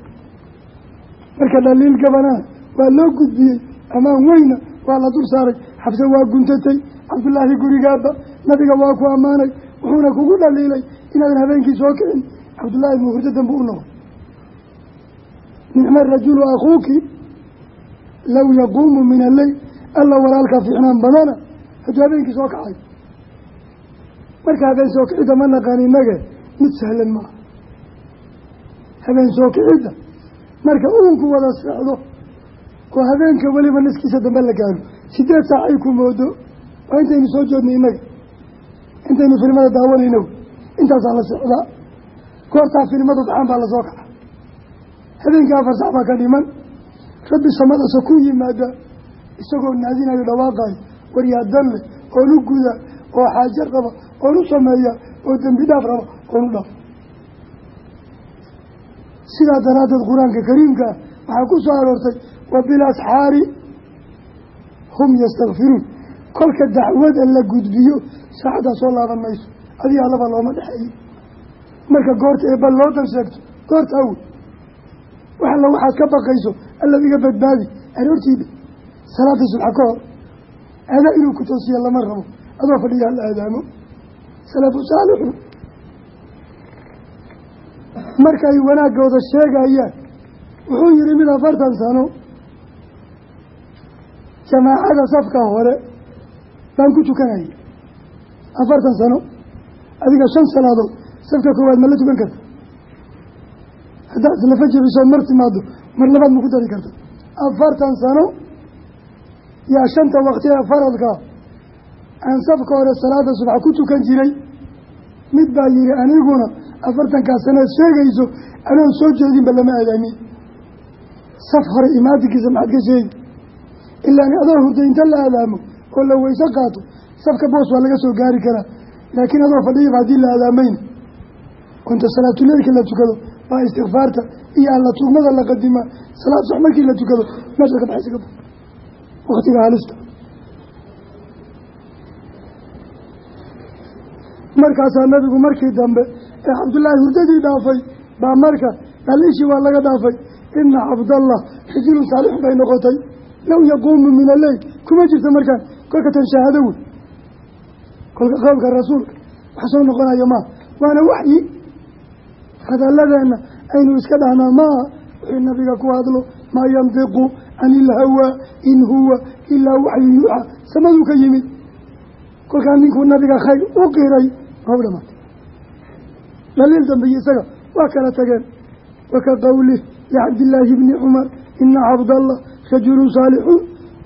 Marka dhaliil gabanaa waa loo gudbiyey ammaan weyna waa la dul saaray xabse waa guntatay cabdullaahi gurigaaba nabiga waa ku ammaanay wuxuuna kugu dhaliilay inaadan habeenkii soo kicin. Cabdullaahi ibnu hurdo dambe u noqon nicma rajulu akhuuki low yaquumu min alleyl alla walaalka fiicnaan badana hadduu habeenkii soo kacay. Marka habeen soo kicidda ma naqaan inage mid sahlan maaha habeen soo kicidda marka uunku wada seexdo oo habeenka weliba naskiisa dambe la gaaro sideed saac ay ku moodo? Waa intaynu soo jeednay innaga intaynu filmada daawanayno intaasaa la socdaa. Goortaa filmadu baxaan baa la soo kaca habeenkii afar sax baa ka dhiman. Rabbi samadasa ku yimaada isagoo naadinayo dhawaaqayo waryaa dan leh oon u guda oo xaajo qaba oon u sameeya oo dembi dhaaf raba oon u dhaaf sidaa daraaddeed qur'aanka kariimka ah waxaa ku soo aroortay wa bilasxaari hum yastakfiruun kolka dacwada la gudbiyo saacaddaa soo laaban mayso. Adiga allaba looma dhexeeyo marka goorta eebba loo dan sheegto goorta awey wax alla waxaad ka baqayso alla iga badbaadi. Aroortiiba salaada subxa ka hor adaa inuu ku toosiya lama rabo. Adoo fadhiya hala aadaamo. Salafu saalixu. Markay wanaaggooda sheegayaan wuxuu yihi mid afartan sano jamaacada safka hore baan ku tukanayay afartan sano adiga shan salaadood safka koowaad ma la tukan karta haddaad islafa jebiso mar timaado mar labaad ma ku dari karta afartan sano yaa shanta waqti ee faradka aan safka hore salaada subax ku tukan jiray mid baa yihi aniguna afartankaa sanaad sheegayso anoon soo jeedinba lama aadaamin. Saf hore imaadinkiisa maxaad ka sheegi ilaa adoo hurda inta la aadaamo oo la weyse qaato safka boos waa laga soo gaari karaa. Laakiin adoo fadhiifa haddii la aadaamayna inta salaatuleylka la tukado baa istikfaarta iyo alla tugmada la qadima salaad sox markii la tukado meesha ka baxaysa ka waktiga halista. Markaasaa nabigu markii dambe ee cabdullaahi hurdadii dhaafay baa marka dhaliishii waa laga dhaafay. Ina cabdallah rajulun saalixun bay noqotay. Low yaquumu min alleyl kuma jirto markaan kolka tan shahaado wey kolka qowlka rasuulka wax soo noqonayo maa waana waxyi hadalladeenna aynu iska dhahnaa maaha wixii nabiga ku hadlo maa yandiqu can ilhawaa in huwa ilaa waxyu yuuxa samaduu ka yimid. Kolkaa ninkuu nabiga khayr u qiray waa u dhamaatay dhaliil dambiyi isaga waa kala tageen. Waka qowlih licabdillaahi bni cumar ina cabdallah rajulun saalixun.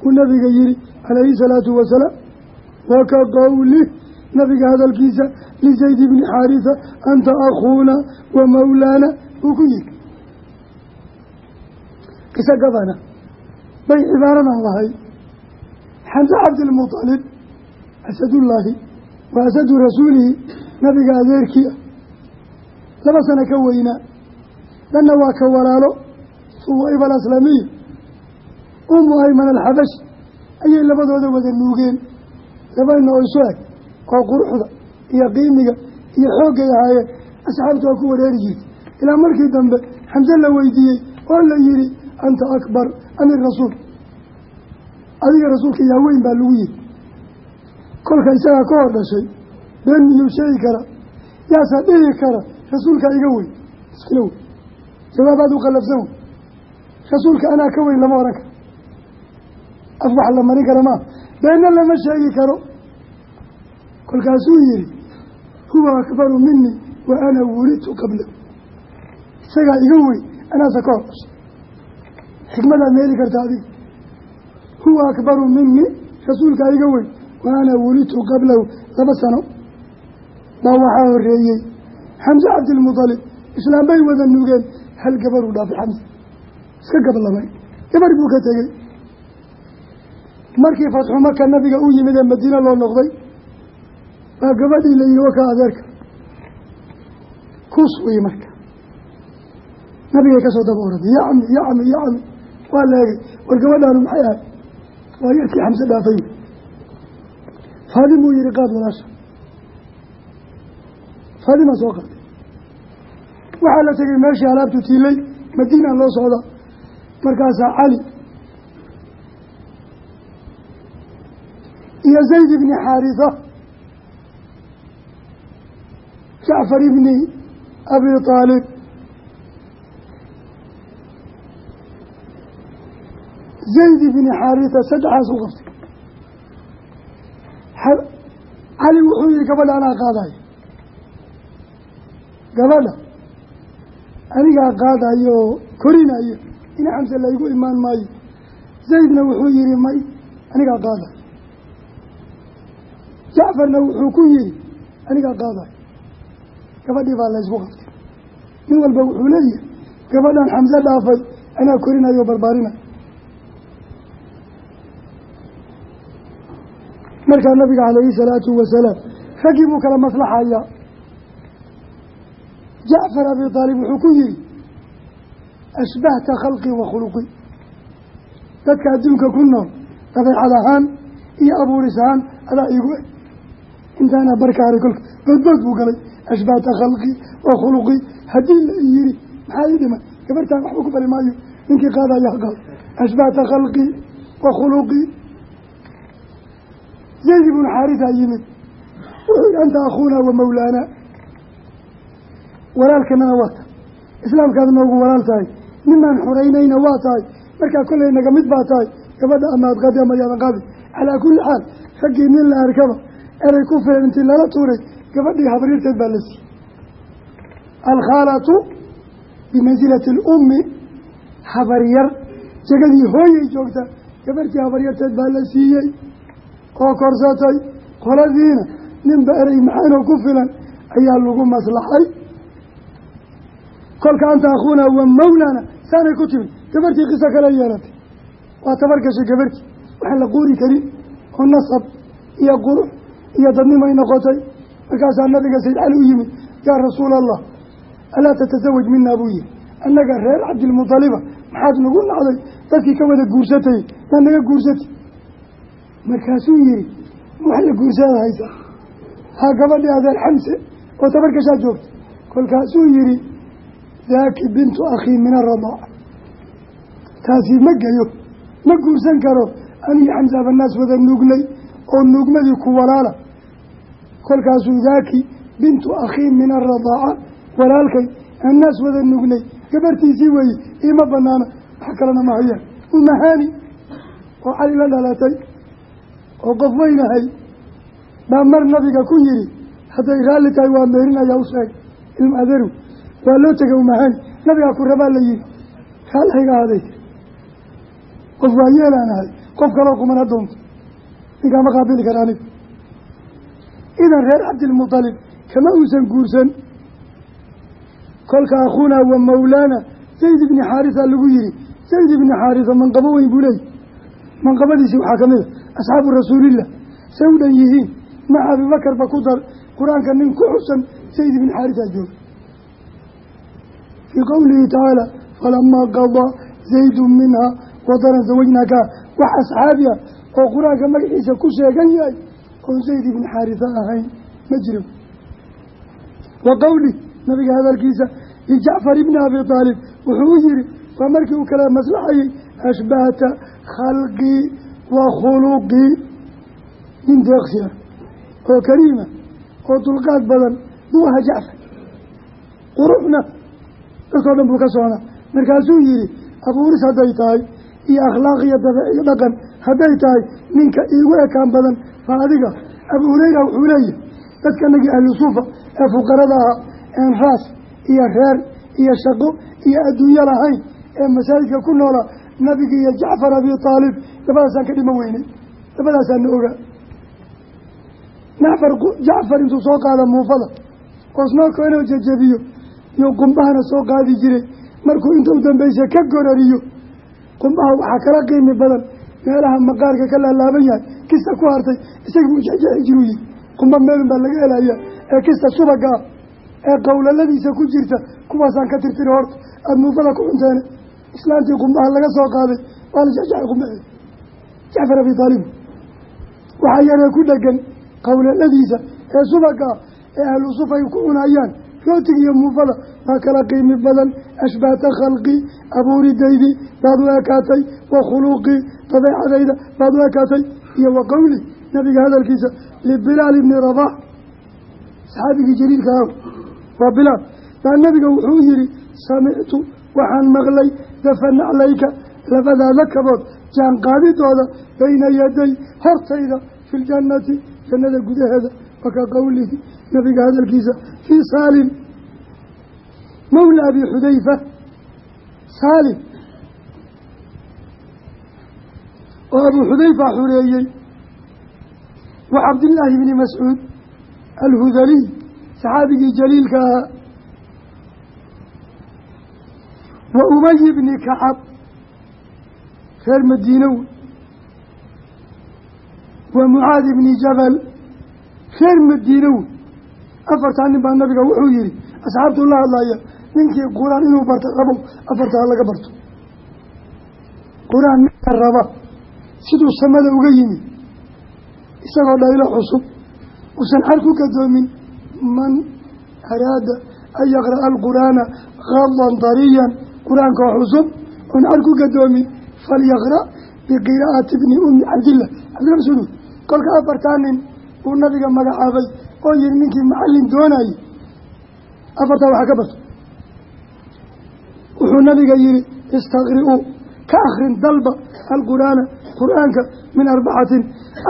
Uu nabiga yihi calayhi salaatu wasalaam waka qowlih nabiga hadalkiisa lizayd bni xaarisa anta akhuuna wa mawlaana uu ku yihi qiso gabana bay cibaaradan lahay. Xamse cabdilmutalib asadullaahi wa asadu rasuulihi nabiga adeerkii ah laba sano ka weynaa danna waa ka walaalo suwayb alaslamiya umu ayman alxabash ayay labadooda wada nuugeen. Labayna oo isu eg oo quruxda iyo qiimiga iyo xooggay ahaayeen asxaabtu waa ku wareeri jirtay ilaa markii dambe xamse la weydiiyey oo la yihi anta akbar ami rasuul. Adiga rasuulka yaa weyn baa lagu yihi kolka isagaa ka hor dhashay been miyuu sheegi kara yaasaa dhihi kara rasuulkaa iga weyn? Iskila wey jawaabaad u qalafsan wey rasuulka anaa ka weyn lama ohan karo. Af wax la marin kara maaha beenna lama sheegi karo kolkaasuu yihi huwa akbaru minii wa ana wulidtu qabla. Isagaa iga weyn anaasa ka hor dhashay xikmadaad ma heli karta adiga. Huwa akbaru minii rasuulkaa iga weyn wa ana wulidtu qablahu laba sano. Baa waxaa horeeyey xamse cabdilmutalib islaam bay wada nugeen hal gabaruu dhaafay xamse. Iska gablamay. Gabar buu ka tegey. Markii fatxu maka nabiga u yimid ee madiina loo noqday baa gabadhii la yihi wakaa adeerka. Kuus weye marka. Nabigay ka soo daba oraday ya cami ya cami ya cami waa la egay war gabadhaanu maxay ahay? Waa yarkii xamse dhaafay. Wey faadimuu yihi qaad walaasha. Faadima soo qabtay waxaa la tegey meeshii alaabtu tiilay madiina loo socda. Markaasaa cali iyo zayd ibni xaarisa jacfar ibni abi aalib zayd ibni xaarisa saddexaas u qabtay cali wuxuu yihi gabadha anaa qaadayo gabadha anigaa qaadayo oo korinayo in xamse laygu imaan maayo zaydna wuxuu yihi may anigaa qaadayo jacfarna wuxuu ku yihi anigaa qaadayo gabadhii baa laysku qabtay. Nin walba wuxuu leeyahay gabadhan xamse dhaafay anaa korinayo barbaarinayo markaa nabiga calayhi salaatu wasalaam raggii buu kala maslaxayaa jacfar abi aalib wuxuu ku yihi ashbahta khalqii wa khuluqi. Dadka adduunka ku nool dabeecad ahaan iyo abuuris ahaan adaa iigu eg intaana barkaaray kolka boodbood buu galay ashbaata khalqi wa khuluqi haddii la yiri maxaa ii dhiman gabartaan waxba ku bari maayo ninkii qaadaya qaad ashbaata khalqi wa khuluqi zayd ibnu xaarisaa yimid wuxuu yidhi anta akhuunaa wa mawlaanaa walaalkanana waa tahay islaamkaad noogu walaal tahay ninaan xoreynayna waa tahay markaa kolley naga mid baa tahay gabadha amaad qaadi ama yaadan qaadi calaa kulli xaal raggii nin la arkaba eray ku filan intii lala tuuray gabadhii habaryarteed baa la siiyey alkhaalatu bimansilati alummi habaryar jagadii hooyay joogta gabadhtii habaryarteed baa la siiyey. Oo korsatay qoladiina ninba erey maxaanoo ku filan ayaa lagu maslaxay. Kolka anta akhuuna wa mawlana saanay ku timid. Gabarhtii qiso kale yeelatay. Waa tabargashay gabarhtii waxaan la quuri karin oo nasab iyo qurux iyo dadnimay noqotay markaasaa nabiga sayd cali u yimid yaa rasuula allah alaa tatasawaj minaa buu yihi annaga reer cabdilmudaliba maxaad nagu nacday? Dadkii ka wada guursatay maa naga guursatay. Markaasuu yihi wax la guursada haysaa haa gabadhii adeer xamse oo tabargashaa joogta. Kolkaasuu yihi daaki bintu akhii min aradaaca taasi ma geyo ma guursan karo aniyo xamse abanaas wada nuugnay oo nuugmadii ku walaala kolkaasuu daaki bintu akhii min aradaaca walaalkay annaas wada nuugnay gabartiisii weeye iima banaana wax kalena ma hayaan umahaani oo cali la dhalatay oo qof weynahay baa mar nabiga ku yidhi hadday raalli tahay waa meerinayaa u sheeg ilma aderu waa loo tegay umahani nabigaa ku rabaa la yihi raalhayga ahaday tiri qof waa yeelaan qof kaloo kumana doonto. Ninkaa ma qaabili kara aniga idan reer cabdilmutalib kama uusan guursan kolka akhuunaa wa mawlaana zayd ibni xaarisa lagu yihi zayd ibni xaarisa manqabo weyn buu leeyay manqabadiisi waxaa ka mid a asxaabu rasuulillah say u dhan yihiin maca abibakarba ku dar qur'aanka nin ku xusan zayd ibni xaarisa jooga fii qowlihi tacaala falamaa qadaa zaydun minha wadaran zawajnaaka wax asxaabi ah oo qur'aanka magaciisa ku sheegan yahay oon zayd ibni xaarisa ahayn ma jiro wa qowli nabiga hadalkiisa lijacfar ibni abi aalib wuxuu u yihi waa markii uu kala maslaxayey ashbahta khalqii wa khuluqii nin deeqsi ah oo kariima oo dulqaad badan buu ahaa jacfar quruxna dadkao dhan buu ka soconaa markaasuu yihi abuuris hadday tahay iyo akhlaaq dhaqan hadday tahay ninka iigu ekaan badan fa adiga abu hureyra wuxuu leeyahy dadkanagii ahlu suufa ee fuqarada ahaa een raas iyo reer iyo shaqo iyo adduunyo lahayn ee masaajidka ku noolaa nabiga iyo jacfar abi aalib labadaasaan ka dhima weynay labadaasaana ogaa nacfar jacfar intuu soo qaada muufada oosnooko inuu jejebiyo iyo qumbahana soo qaadi jiray markuu inta u dambaysa ka gorariyo qumbaha waxaa kala qiimi badan meelaha maqaarka ka laalaaban yahay kista ku hartay isagii u jexjeexi jiruu yihi qumba meelun baa laga helaya ee kista subaga ah ee qowlaladiisa ku jirta kuwaasaan ka tirtiri horta. Aada muufada ku cunteene. Islaantii qumbaha laga soo qaaday waa la jexjeexay qumbaheeda jacfar abi taalib waxaa yaree ku dhegan qowlaladiisa ee subaga ah ee ahlu suf ay ku cunayaan. Rootiga iyo muufada baa kala qiimi badan. Ashbaata khalqi abuuridaydii baad u ekaatay. Wa khuluuqii dabeecadayda baad u ekaatay iyo wa qowli nabiga hadalkiisa libilaal ibni rabaax saxaabigii jaliilka ah waa bilaal. Baa nabiga wuxuu yihi samictu waxaan maqlay dafanaclayka labadaada kabood jaanqaadidooda bayna yaday hortayda fi ljannati jannada gudaheeda. Wa ka qowlihi nabiga hadalkiisa fii saalim mawla abi xudayfa. Saalim oo abuu xudayfa xureeyey. Wa cabdillaahi bni mascuud alhudaliy saxaabigii jaliilka ahaa wa umayi bni kacab reer madiinow wa mucaadi bni jabal reer madiinow afartaa nin baa nabiga wuxuu yihi asxaabtuu la hadlaya ninkii qur'aan inuu barta rabo afartaa laga barto. Qur'aan ninka raba siduu samada uga yimi. Isagoo dhaylo cusub uusan xar ku gadoomin man araada an yaqra'a alqur'aana kadan dariyan qur'aanka oo cusub oon xar ku gadoomin falyaqra' biqiraa'ati bni ummi cabdillah. Masuud kolka afartaa nin uu nabiga magacaabay oo yihi ninkii macallin doonayay afartaa waxaa ka barto wuxuu nabiga yihi istaqri'uu ka akrin dalba alqur'aana qur'aanka min arbacatin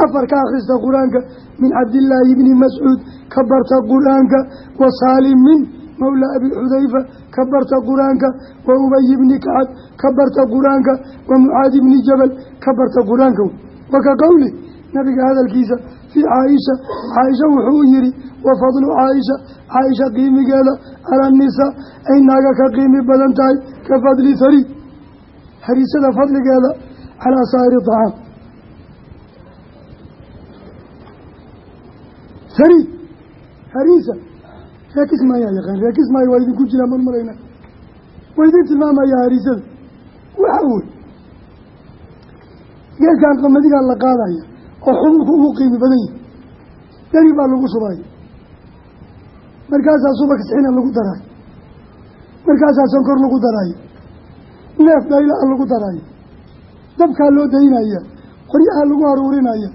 afar ka akhrista qur'aanka min cabdillaahi bni mascuud ka barta qur'aanka wa saalimin mawla abi xudayfa ka barta qur'aanka wa ubayi bni kacab ka barta qur'aanka wa mucaadi bni jabal ka barta qur'aanka. Wa ka qowli nabiga hadalkiisa fii caaisha caaisha wuxuu u yihi wa fadlu caaisha caaisha qiimigeeda cala nisaa ay ka qiimi badan tahay ka fadli hari hariisada fadligeeda calaa saa'iri acaam hari hariisa reekis maayaa yaqaan reekis maayo waa idinku jiraan mar marayna waa idin tilmaamayaa hariisada waxa wey geelkan qamadigaa la qaadaya oo xububka ugu qiimi badan yahi dari baa lagu shubaya markaasaa subag sixina lagu daraayo markaasaa sonkor lagu daraayo neef dhayla-a lagu daraayo dabkaa loo daynaya qoryaha lagu aruurinaya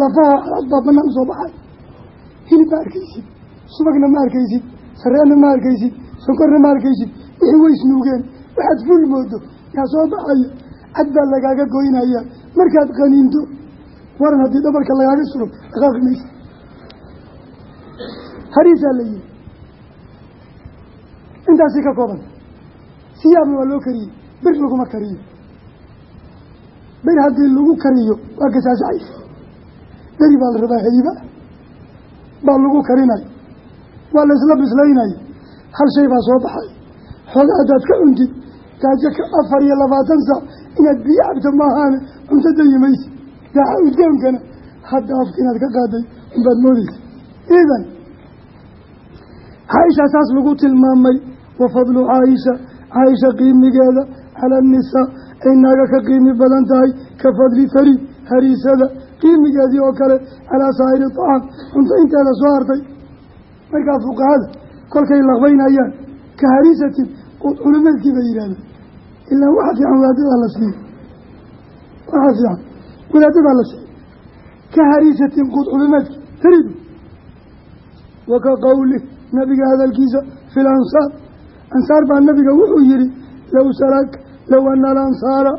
lafaha calaad baa banaan u soo baxay. Hilib ma arkaysid subagna ma arkaysid sareenna ma arkaysid sonkorna ma arkaysid wixii way isnuugeen waxaad ful moodo yaa soo baxaya cad baa lagaaga goynaya. Markaad qaniinto waran haddii dhabarka lagaaga sugo dhaqaaqi maysa hariisaa la yihi intaasi ka kooban. Siyaabna waa loo kariyey bir laguma kariyo bir haddii lagu kariyo waa gasaasacay beri baa la rabaa heyba baa lagu karinayo waa la isla bislaynayo hal shay baa soo baxay. Xooga haddaad ka cuntid gaajo afar iyo labaatan saac inaad biyo cabto maahaane cunto dayi maysi daaxa udgoonkana hadda afka inaad ka qaaday unbaad moodeysa idan caaisha saas lagu tilmaamay wa fadlu caaisha. Qiimigeeda cala ay naaga ka qiimi badan tahay ka fadli fari hariisada qiimigeedii oo kale calaa saa'iri tacaam cunto inteeda soo hartay markaa fuqahada kolkay laqbaynayaan ka hariisatin quud culimeedkii bay yidhahdeen ilaa waxa fiican wadaadadaa la siiyo waxa fiican wadaadadaa la siiyo ka hariisatin quud culimeedki taridu wa ka qowli nabiga hadalkiisa fi l ansaar baa nabiga wuxuu yihi low salak low ana alansaara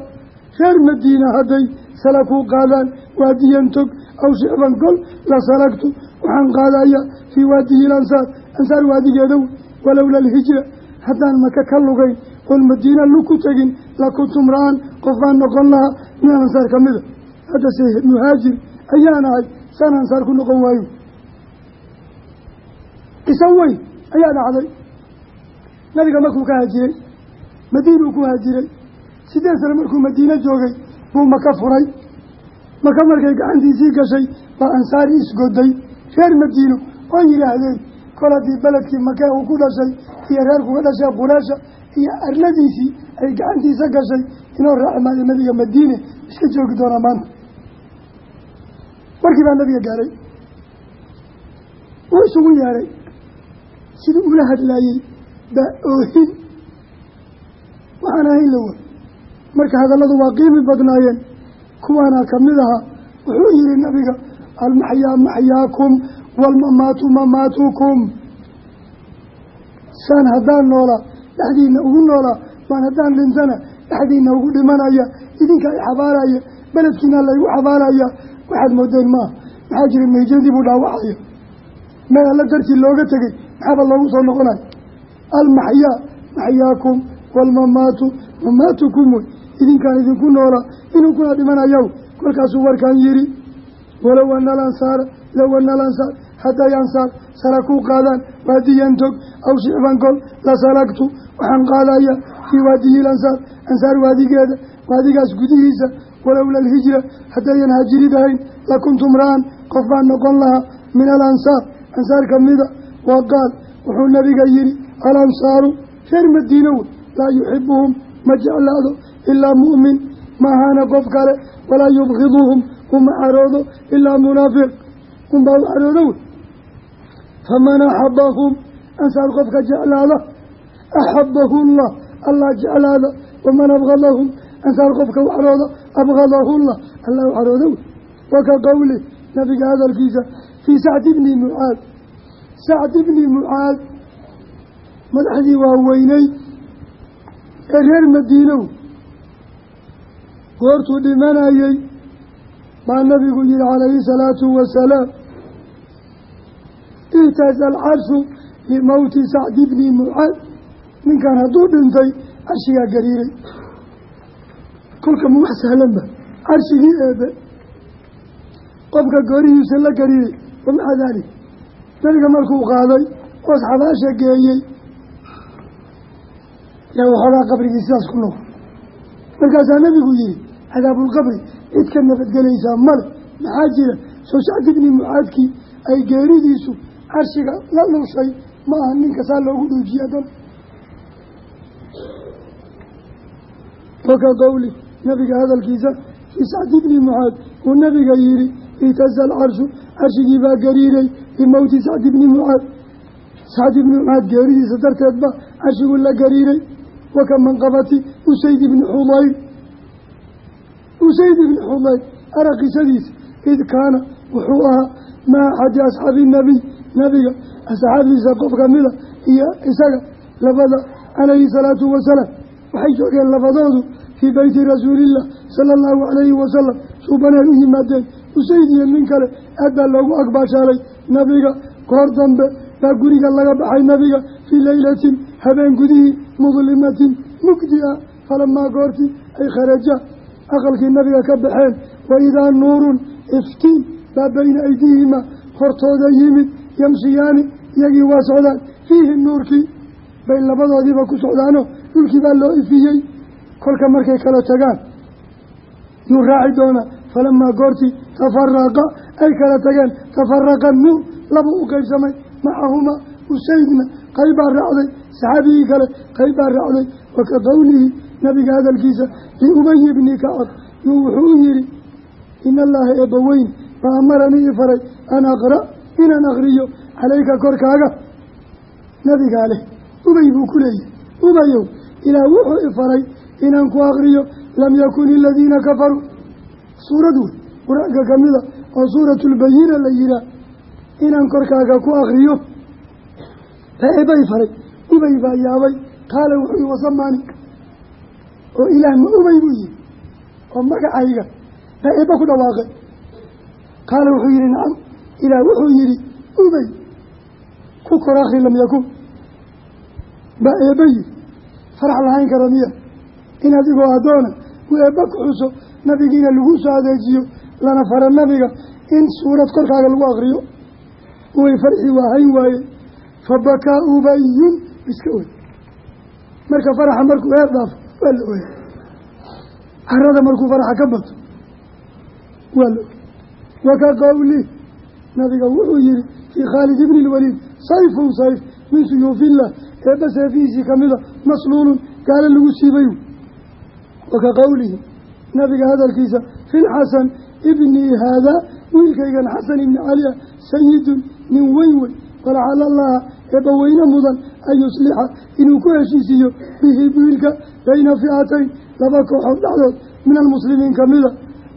reer madiina hadday salakuu qaadaan waadiyan tog aw shicban kol la salagtu waxaan qaadaya fii waadiyi lansaar ansaar waadigeedow walowla alhijra haddaan maka ka lugayn oon madiina lug ku tegin lakuntum ra'an qof baan noqon lahaa min alansaar ka mida haddase muhaajir ayaan ahay saan ansaar ku noqon waayo qiso weyn ayaa dhacday nabiga markuu ka haajiray madiinuu ku haajiray siddeed sano markuu madiine joogay buu maka furay. Maka markay gacantiisii gashay baa ansaari isgoday reer madiino oo yidhaahdeen kol haddii beledkii makee uu ku dhashay iyo reerkuga dhashay qureesha iyo arladiisii ay gacantiisa gashay inoo raaci maayo nabiga madiine iska joogi doonaa maanta. Warkii baa nabiga gaaray. Wuu isugu yeedhay sidii ula hadlaayey baa oohin. Waxaan ahayn la way marka hadalladu waa qiimi badnaayeen. Kuwaana ka mid ahaa wuxuu yihi nabiga almaxyaa maxyaakum waalmamaatu mamaatukum saan haddaan noolaa dhexdiina ugu noolaa baan haddaan dhintana dhexdiina ugu dhimanaya idinka ay xabaalaya beledkiina laygu xabaalaya waxaad moodeen maaha maxaa jira meyjadii buu dhaawacaya meel alla dartii looga tegey maxaaba loogu soo noqonaya almaxyaa maxyaakum waalmamaatu mamaatukum wey idinkaan idinku noolaa idinkuna dhimanayaw kolkaasuu warkaan yidhi walow ana alansaara low ana alansaar hadday ansaar salakuu qaadaan waadiyan tog aw shicban kol la salagtu waxaan qaadaya fii waadiyi lansaar ansaar waadigeeda waadigaas gudihiisa walowla alhijra haddayan haajirid ahayn lakuntum ra'an qof baan noqon lahaa min alansaar ansaar. Ka mida waa qaal wuxuu nabiga yidhi alansaaru reer madiina wey laa yuxibuhum ma jeclaado ilaa mu'min maahaana qof kale walaa yubkiduhum uma caroodo ilaa munaafiq unbaa u caroodo wey faman axabahum ansaar qofka jeclaada axabahu llah allah jeclaada. Waman abgadahum ansaar qofka u carooda abgadahu llah allah u carooda wey waka qowli nabiga hadalkiisa fii sacdi bni mucaad. Sacd bni mucaad madaxdii waaweynay ee reer madiinow goortuu dhimanayey baa nabigu yihi calayhi salaatu wasalaam ihtaza alcarshu limowti sacdi bni mucaad ninkan hadduu dhintay carshigaa gariiray. Kolka ma wax sahlanba carshigii eebe. Qofka goorihiisa la gariiray wamaca daalik nabiga markuu qaaday oos xabaasha geeyey yaa waxoogaa qabrigii sidaas ku noqo markaasaa nabigu yihi cadaabulqabri cid ka nabadgelaysaa male maxaa jira? Soo sacdi bni mucaadkii ay geeridiisu carshiga la lushay ma aha ninka saa loogu dhuujiya dan waka qowli nabiga hadalkiisa fii sacdi bni mucaad uu nabiga yihi ihtaza alcarshu carshigii baa gariiray bimowti sacdi bni mucaad. Sacdi bni mucaad geeridiisa darteed ba carshigu la gariiray. Waka manqabati usayd ibni xudayr usayd ibni xudayr ara qisadiisa id kaana wuxuu ahaa maa axadi asxaabi nabiy nabiga. Asxaabiisa qof kamida iyo isaga labada calayhi salaatu wasalaam waxay joogeen labadoodu fii beyti rasuulillah sala allahu calayhi wasalam suubaneen u yimaadeen. Usayd iyo nin kale aad baa loogu agbaashaalay nabiga. Goor dambe baa guriga laga baxay nabiga fii leylatin habeen gudihii mudlimatin. Mugdi ah falamaa goortii ay kharaja aqalkii nabiga ka baxeen wa idaa nuurun iftiin baa bayna aydiihima hortooda yimid yamshiyaani iyagii waa socdaan. Fiihi nuurkii bay labadoodiiba ku socdaano dhulkii baa loo ifiyey kolka markay kala tagaan. Yuu raaci doonaa falamaa goortii tafaraqa ay kala tageen. Tafaraqa nuur laba u qeybsamay macahumaa usaydna qayb baa raacday saxaabigii kale qayb raacday wa ka qowlihi nabiga hadalkiisa liubayi bni kacab yuu wuxuu u yihi ina allaha eebbaweyn baa amaranii i faray an aqra' inaan akriyo calayka korkaaga nabigaa leh ubay buu ku leeyahy ubayow ilaah wuxuu i faray inaan ku akriyo lam yakun iladiina kafaruu suurad wey qur'aanka kamida oo suuratulbayina la yihaah inaan korkaaga ku akriyo eebay faray ubay baa yaabay qaala wuxuu wasamaani oo ilaah ma ubay buu yihi oo magacayga baa eebba ku dhawaaqay. Qaala wuxuu yihi nacam ilaah wuxuu yihi ubay ku kor akri lam yakun. Baa eebba yihi farax lahayn kara miya in adigoo addoona uu eebba ku xuso nabigiina lagu soo adeejiyo lana fara nabiga in suurad korkaaga lagu akriyo ubay farxii waa hayn waaye fa bakaa ubayun iska oy marka faraxa markuu eer dhaafo waa la ooya carada markuu faraxa ka bato waa la ooy waka qowli nabiga wuxuu yihi fii khaalid ibni lwaliid sayfun sayf min suyuufillah. Eebba seefihiisii kamida masluulun gaalo lagu siibay. Waka qowlihi nabiga hadalkiisa fi lxasan ibnii haadaa wiilkaygan xasan ibni cali ah sayidun nin weyn wey walacala allaha eebba weyne mudan an yuslixa inuu ku heshiisiiyo bihi wiilka bayna fi'atayn laba kooxood dhexdood min almuslimiin kamida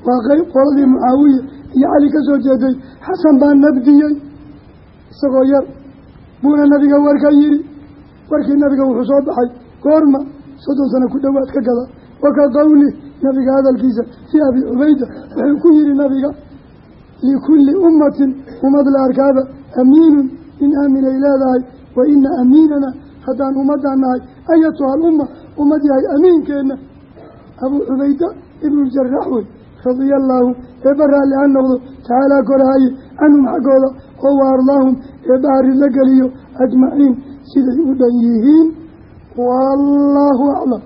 waa qeyb qoladii mucaawiya iyo cali ka soo jeeday xasan baa nabdiyey isagoo yar buuna nabiga warka yidhi warkii nabiga wuxuu soo baxay goorma soddon sano ku dhowaad ka gada waka qowli nabiga hadalkiisa fii abi cubayda wuxuu ku yihi nabiga likulli ummatin ummad la arkaaba amiinun in aaminay leedahay wa ina amiinana haddaan ummadaan nahay ayatuha alumma ummad yahay amiinkeenna abuu cubayda ibnuljarax wey radia allaahu eebba raalli ha noqdo tacaalaa koraaye canhum xaggooda oo wa ardaahum eebba harid la geliyo ajmaciin siday u dhan yihiin wallaahu aclam